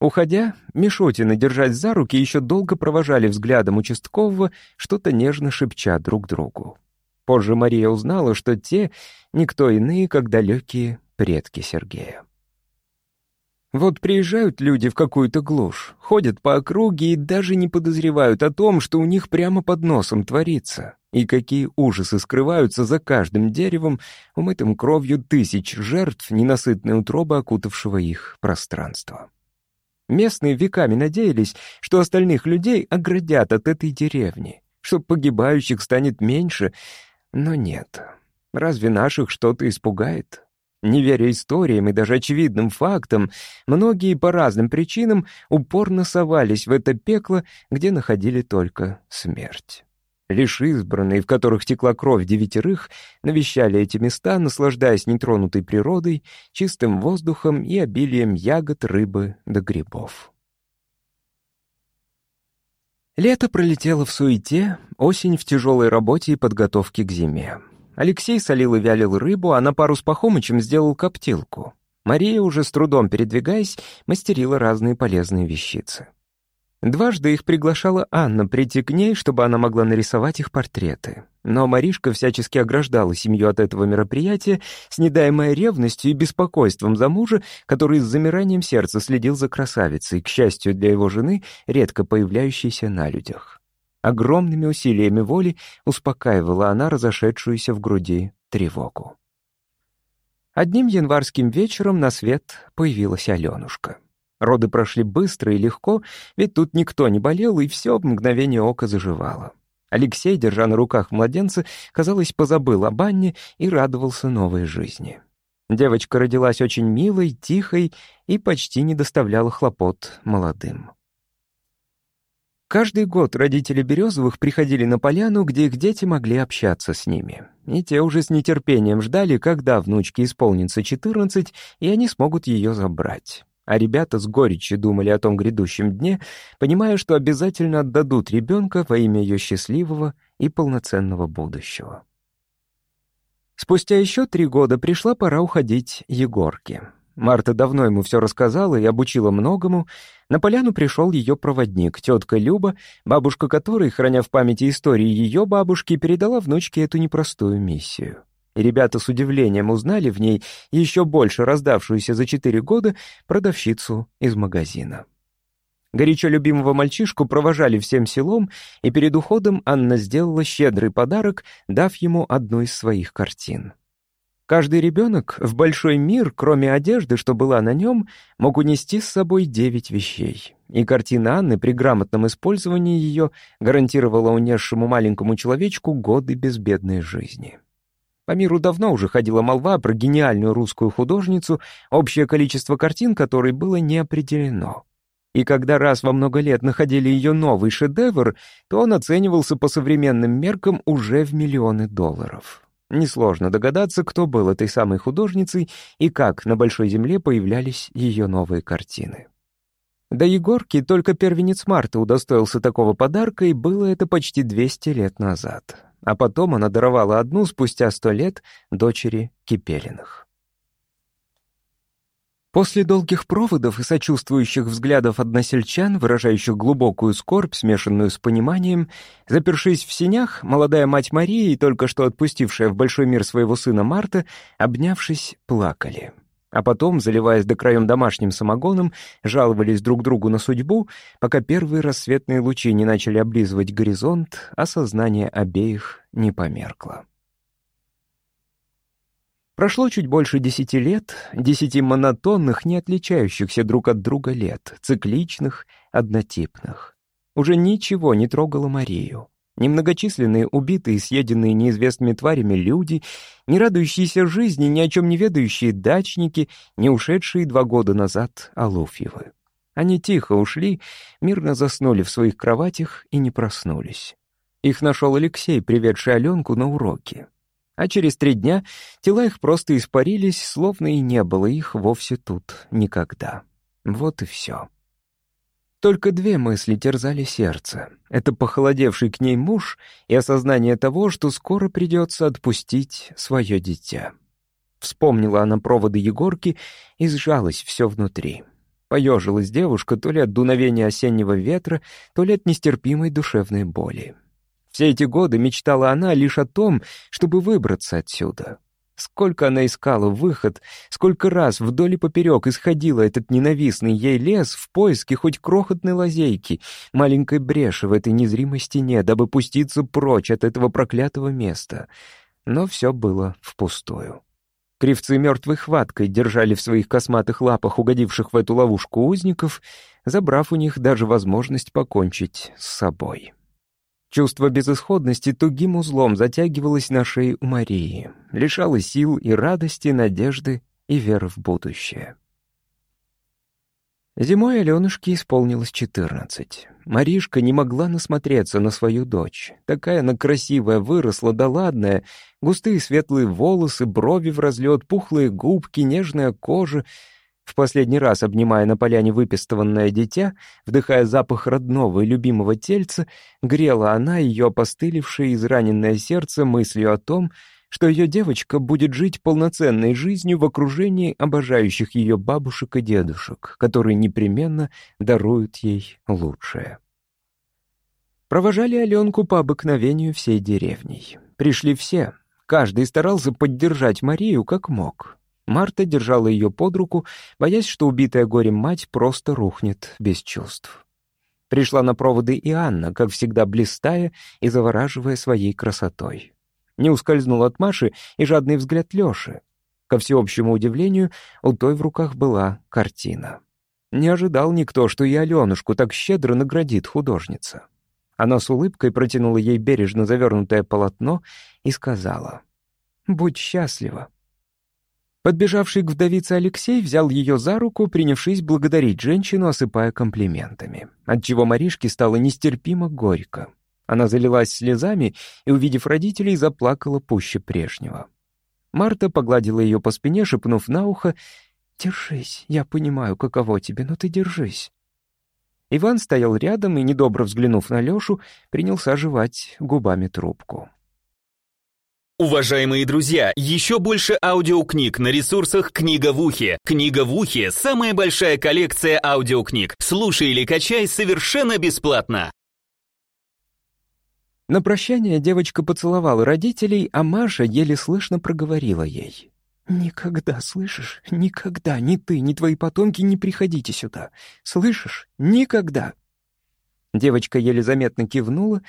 Уходя, Мишутины держать за руки еще долго провожали взглядом участкового, что-то нежно шепча друг другу. Позже Мария узнала, что те — никто иные, как далекие предки Сергея. Вот приезжают люди в какую-то глушь, ходят по округе и даже не подозревают о том, что у них прямо под носом творится, и какие ужасы скрываются за каждым деревом, умытым кровью тысяч жертв ненасытной утробы окутавшего их пространства. Местные веками надеялись, что остальных людей оградят от этой деревни, что погибающих станет меньше, но нет. Разве наших что-то испугает? Не веря историям и даже очевидным фактам, многие по разным причинам упорно совались в это пекло, где находили только смерть. Лишь избранные, в которых текла кровь девятерых, навещали эти места, наслаждаясь нетронутой природой, чистым воздухом и обилием ягод, рыбы да грибов. Лето пролетело в суете, осень в тяжелой работе и подготовке к зиме. Алексей солил и вялил рыбу, а на пару с Пахомычем сделал коптилку. Мария, уже с трудом передвигаясь, мастерила разные полезные вещицы. Дважды их приглашала Анна прийти к ней, чтобы она могла нарисовать их портреты. Но Маришка всячески ограждала семью от этого мероприятия, снедаемая ревностью и беспокойством за мужа, который с замиранием сердца следил за красавицей, к счастью для его жены, редко появляющейся на людях. Огромными усилиями воли успокаивала она разошедшуюся в груди тревогу. Одним январским вечером на свет появилась Аленушка. Роды прошли быстро и легко, ведь тут никто не болел, и все в мгновение ока заживало. Алексей, держа на руках младенца, казалось, позабыл об Анне и радовался новой жизни. Девочка родилась очень милой, тихой и почти не доставляла хлопот молодым. Каждый год родители Березовых приходили на поляну, где их дети могли общаться с ними. И те уже с нетерпением ждали, когда внучке исполнится 14, и они смогут ее забрать. А ребята с горечью думали о том грядущем дне, понимая, что обязательно отдадут ребенка во имя ее счастливого и полноценного будущего. Спустя еще три года пришла пора уходить Егорке. Марта давно ему все рассказала и обучила многому. На поляну пришел ее проводник, тетка Люба, бабушка которой, храня в памяти истории ее бабушки, передала внучке эту непростую миссию и ребята с удивлением узнали в ней еще больше раздавшуюся за четыре года продавщицу из магазина. Горячо любимого мальчишку провожали всем селом, и перед уходом Анна сделала щедрый подарок, дав ему одну из своих картин. Каждый ребенок в большой мир, кроме одежды, что была на нем, мог унести с собой девять вещей. И картина Анны при грамотном использовании ее гарантировала унесшему маленькому человечку годы безбедной жизни. По миру давно уже ходила молва про гениальную русскую художницу, общее количество картин которой было не определено. И когда раз во много лет находили ее новый шедевр, то он оценивался по современным меркам уже в миллионы долларов. Несложно догадаться, кто был этой самой художницей и как на Большой Земле появлялись ее новые картины. До Егорки только первенец Марта удостоился такого подарка, и было это почти 200 лет назад а потом она даровала одну спустя сто лет дочери Кипелиных. После долгих проводов и сочувствующих взглядов односельчан, выражающих глубокую скорбь, смешанную с пониманием, запершись в синях, молодая мать Мария и только что отпустившая в большой мир своего сына Марта, обнявшись, плакали а потом, заливаясь до краем домашним самогоном, жаловались друг другу на судьбу, пока первые рассветные лучи не начали облизывать горизонт, а сознание обеих не померкло. Прошло чуть больше десяти лет, десяти монотонных, не отличающихся друг от друга лет, цикличных, однотипных. Уже ничего не трогало Марию. Немногочисленные убитые, съеденные неизвестными тварями люди, не радующиеся жизни, ни о чем не ведающие дачники, не ушедшие два года назад Алуфьевы. Они тихо ушли, мирно заснули в своих кроватях и не проснулись. Их нашел Алексей, приведший Аленку на уроки. А через три дня тела их просто испарились, словно и не было их вовсе тут никогда. Вот и все. Только две мысли терзали сердце. Это похолодевший к ней муж и осознание того, что скоро придется отпустить свое дитя. Вспомнила она проводы Егорки и сжалась все внутри. Поежилась девушка то ли от дуновения осеннего ветра, то ли от нестерпимой душевной боли. Все эти годы мечтала она лишь о том, чтобы выбраться отсюда. Сколько она искала выход, сколько раз вдоль и поперек исходила этот ненавистный ей лес в поиске хоть крохотной лазейки, маленькой бреши в этой незримой стене, дабы пуститься прочь от этого проклятого места. Но все было впустую. Кривцы мертвой хваткой держали в своих косматых лапах угодивших в эту ловушку узников, забрав у них даже возможность покончить с собой. Чувство безысходности тугим узлом затягивалось на шее у Марии, лишало сил и радости, надежды и веры в будущее. Зимой Аленушке исполнилось четырнадцать. Маришка не могла насмотреться на свою дочь. Такая она красивая, выросла, да ладная. Густые светлые волосы, брови в разлет, пухлые губки, нежная кожа — в последний раз, обнимая на поляне выпестованное дитя, вдыхая запах родного и любимого тельца, грела она ее опостылевшее израненное сердце мыслью о том, что ее девочка будет жить полноценной жизнью в окружении обожающих ее бабушек и дедушек, которые непременно даруют ей лучшее. Провожали Аленку по обыкновению всей деревней. Пришли все. Каждый старался поддержать Марию как мог. Марта держала ее под руку, боясь, что убитая горем мать просто рухнет без чувств. Пришла на проводы и Анна, как всегда блистая и завораживая своей красотой. Не ускользнул от Маши и жадный взгляд Лёши. Ко всеобщему удивлению, у той в руках была картина. Не ожидал никто, что и Алёнушку так щедро наградит художница. Она с улыбкой протянула ей бережно завернутое полотно и сказала «Будь счастлива». Подбежавший к вдовице Алексей взял ее за руку, принявшись благодарить женщину, осыпая комплиментами, отчего Маришке стало нестерпимо горько. Она залилась слезами и, увидев родителей, заплакала пуще прежнего. Марта погладила ее по спине, шепнув на ухо, «Держись, я понимаю, каково тебе, но ты держись». Иван стоял рядом и, недобро взглянув на Лешу, принялся жевать губами трубку. Уважаемые друзья, еще больше аудиокниг на ресурсах «Книга в ухе». «Книга в ухе» — самая большая коллекция аудиокниг. Слушай или качай совершенно бесплатно. На прощание девочка поцеловала родителей, а Маша еле слышно проговорила ей. «Никогда, слышишь? Никогда ни ты, ни твои потомки не приходите сюда. Слышишь? Никогда!» Девочка еле заметно кивнула,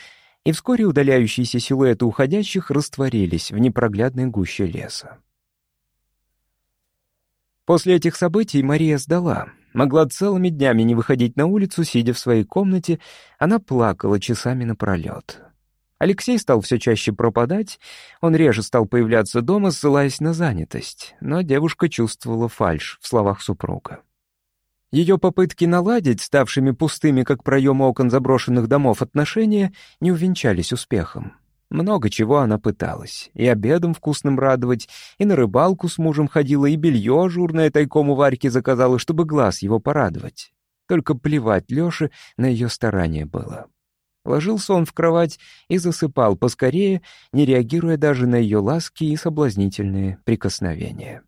и вскоре удаляющиеся силуэты уходящих растворились в непроглядной гуще леса. После этих событий Мария сдала. Могла целыми днями не выходить на улицу, сидя в своей комнате, она плакала часами напролет. Алексей стал все чаще пропадать, он реже стал появляться дома, ссылаясь на занятость, но девушка чувствовала фальшь в словах супруга. Ее попытки наладить, ставшими пустыми, как проемы окон заброшенных домов, отношения, не увенчались успехом. Много чего она пыталась. И обедом вкусным радовать, и на рыбалку с мужем ходила, и белье ажурное тайком у Варьки заказала, чтобы глаз его порадовать. Только плевать Лёше на ее старания было. Ложился он в кровать и засыпал поскорее, не реагируя даже на ее ласки и соблазнительные прикосновения.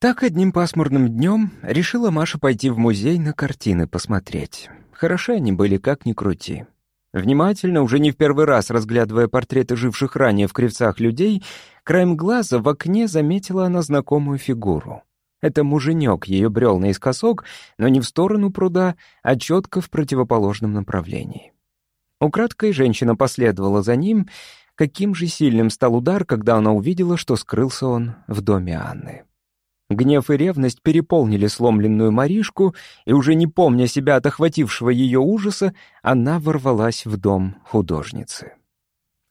Так одним пасмурным днем решила Маша пойти в музей на картины посмотреть. Хороши они были, как ни крути. Внимательно, уже не в первый раз разглядывая портреты живших ранее в кривцах людей, краем глаза в окне заметила она знакомую фигуру. Это муженек ее брел наискосок, но не в сторону пруда, а четко в противоположном направлении. Украдкой женщина последовала за ним. Каким же сильным стал удар, когда она увидела, что скрылся он в доме Анны. Гнев и ревность переполнили сломленную Маришку, и уже не помня себя от охватившего ее ужаса, она ворвалась в дом художницы.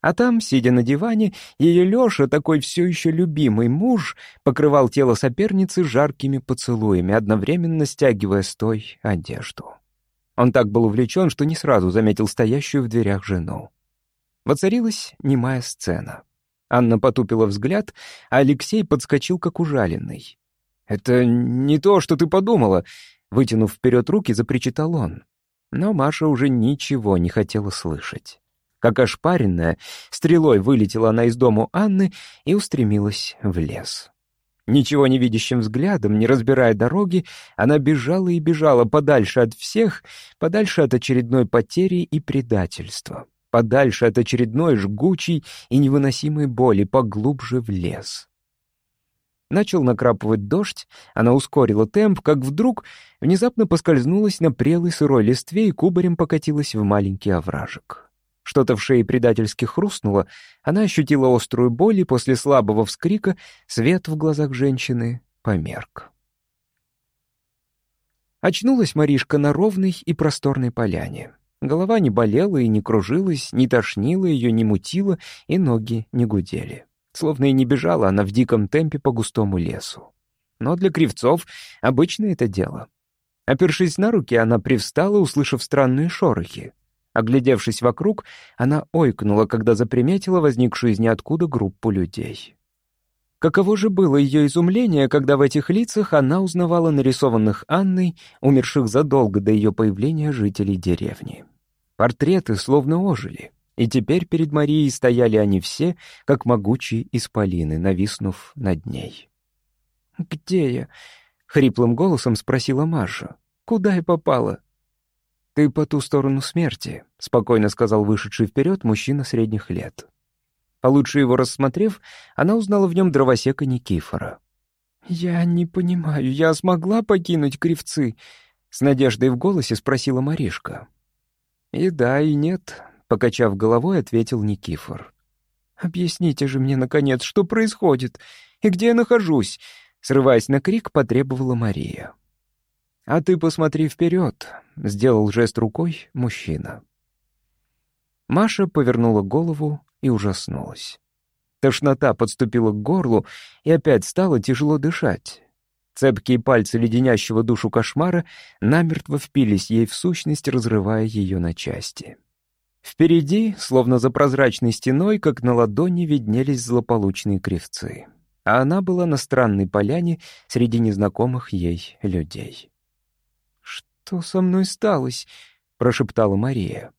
А там, сидя на диване, ее Леша, такой все еще любимый муж, покрывал тело соперницы жаркими поцелуями, одновременно стягивая с той одежду. Он так был увлечен, что не сразу заметил стоящую в дверях жену. Воцарилась немая сцена. Анна потупила взгляд, а Алексей подскочил, как ужаленный. «Это не то, что ты подумала», — вытянув вперед руки, запричитал он. Но Маша уже ничего не хотела слышать. Как ошпаренная, стрелой вылетела она из дому Анны и устремилась в лес. Ничего не видящим взглядом, не разбирая дороги, она бежала и бежала подальше от всех, подальше от очередной потери и предательства, подальше от очередной жгучей и невыносимой боли, поглубже в лес. Начал накрапывать дождь, она ускорила темп, как вдруг внезапно поскользнулась на прелой сырой листве и кубарем покатилась в маленький овражек. Что-то в шее предательски хрустнуло, она ощутила острую боль, и после слабого вскрика свет в глазах женщины померк. Очнулась Маришка на ровной и просторной поляне. Голова не болела и не кружилась, не тошнила ее, не мутила, и ноги не гудели. Словно и не бежала она в диком темпе по густому лесу. Но для кривцов обычное это дело. Опершись на руки, она привстала, услышав странные шорохи. Оглядевшись вокруг, она ойкнула, когда заприметила возникшую из ниоткуда группу людей. Каково же было ее изумление, когда в этих лицах она узнавала нарисованных Анной, умерших задолго до ее появления жителей деревни. Портреты словно ожили. И теперь перед Марией стояли они все, как могучие исполины, нависнув над ней. «Где я?» — хриплым голосом спросила Маша. «Куда я попала?» «Ты по ту сторону смерти», — спокойно сказал вышедший вперед мужчина средних лет. Получше его рассмотрев, она узнала в нем дровосека Никифора. «Я не понимаю, я смогла покинуть кривцы?» — с надеждой в голосе спросила Маришка. «И да, и нет», — покачав головой, ответил Никифор. «Объясните же мне, наконец, что происходит и где я нахожусь?» Срываясь на крик, потребовала Мария. «А ты посмотри вперед», — сделал жест рукой мужчина. Маша повернула голову и ужаснулась. Тошнота подступила к горлу, и опять стало тяжело дышать. Цепкие пальцы леденящего душу кошмара намертво впились ей в сущность, разрывая ее на части. Впереди, словно за прозрачной стеной, как на ладони, виднелись злополучные кривцы. А она была на странной поляне среди незнакомых ей людей. «Что со мной сталось?» — прошептала Мария.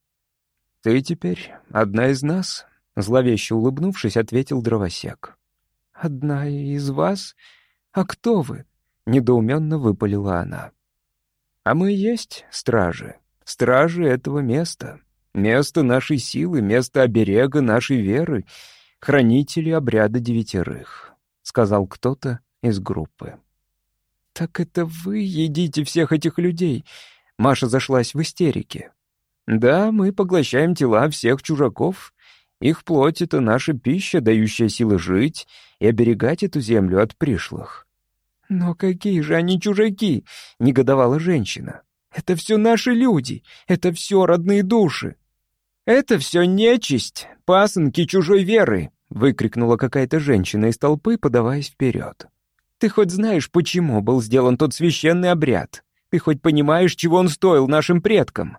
«Ты теперь одна из нас», Зловеще улыбнувшись, ответил дровосек. «Одна из вас? А кто вы?» — недоуменно выпалила она. «А мы есть стражи, стражи этого места, место нашей силы, место оберега нашей веры, хранители обряда девятерых», — сказал кто-то из группы. «Так это вы едите всех этих людей?» Маша зашлась в истерике. «Да, мы поглощаем тела всех чужаков их плоть — это наша пища, дающая силы жить и оберегать эту землю от пришлых». «Но какие же они чужаки!» — негодовала женщина. «Это все наши люди, это все родные души». «Это все нечисть, пасынки чужой веры!» — выкрикнула какая-то женщина из толпы, подаваясь вперед. «Ты хоть знаешь, почему был сделан тот священный обряд? Ты хоть понимаешь, чего он стоил нашим предкам?»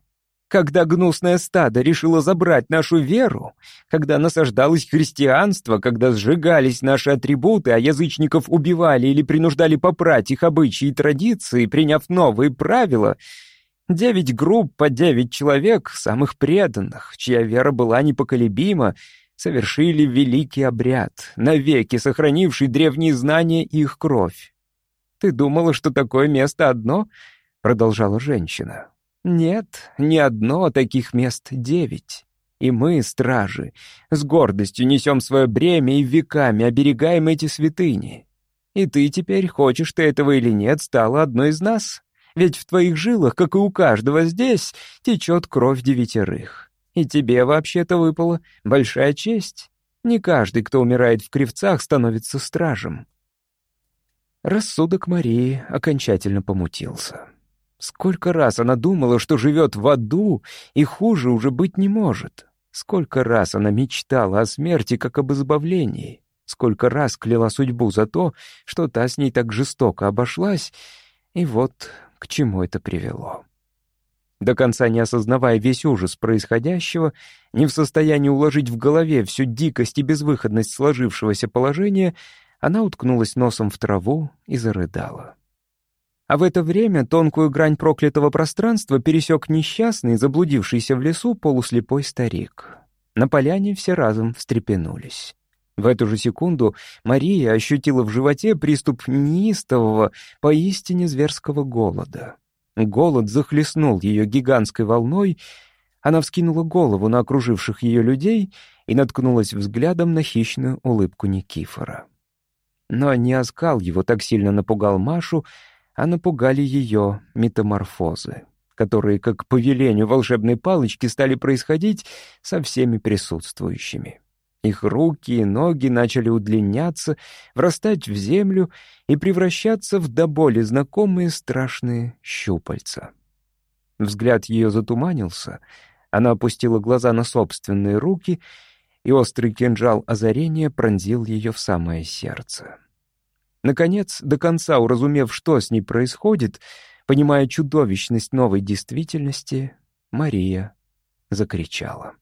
Когда гнусное стадо решило забрать нашу веру, когда насаждалось христианство, когда сжигались наши атрибуты, а язычников убивали или принуждали попрать их обычаи и традиции, приняв новые правила, девять групп по девять человек, самых преданных, чья вера была непоколебима, совершили великий обряд, навеки сохранивший древние знания и их кровь. «Ты думала, что такое место одно?» — продолжала женщина. Нет, ни одно, таких мест девять. И мы, стражи, с гордостью несем свое бремя и веками оберегаем эти святыни. И ты теперь, хочешь ты этого или нет, стала одной из нас. Ведь в твоих жилах, как и у каждого здесь, течет кровь девятерых. И тебе вообще-то выпала большая честь. Не каждый, кто умирает в кривцах, становится стражем. Рассудок Марии окончательно помутился. Сколько раз она думала, что живет в аду, и хуже уже быть не может. Сколько раз она мечтала о смерти, как об избавлении. Сколько раз кляла судьбу за то, что та с ней так жестоко обошлась, и вот к чему это привело. До конца не осознавая весь ужас происходящего, не в состоянии уложить в голове всю дикость и безвыходность сложившегося положения, она уткнулась носом в траву и зарыдала. А в это время тонкую грань проклятого пространства пересек несчастный, заблудившийся в лесу полуслепой старик. На поляне все разом встрепенулись. В эту же секунду Мария ощутила в животе приступ неистового, поистине зверского голода. Голод захлестнул ее гигантской волной, она вскинула голову на окруживших ее людей и наткнулась взглядом на хищную улыбку Никифора. Но не оскал его так сильно напугал Машу, а напугали ее метаморфозы, которые, как по велению волшебной палочки, стали происходить со всеми присутствующими. Их руки и ноги начали удлиняться, врастать в землю и превращаться в до боли знакомые страшные щупальца. Взгляд ее затуманился, она опустила глаза на собственные руки, и острый кинжал озарения пронзил ее в самое сердце. Наконец, до конца уразумев, что с ней происходит, понимая чудовищность новой действительности, Мария закричала.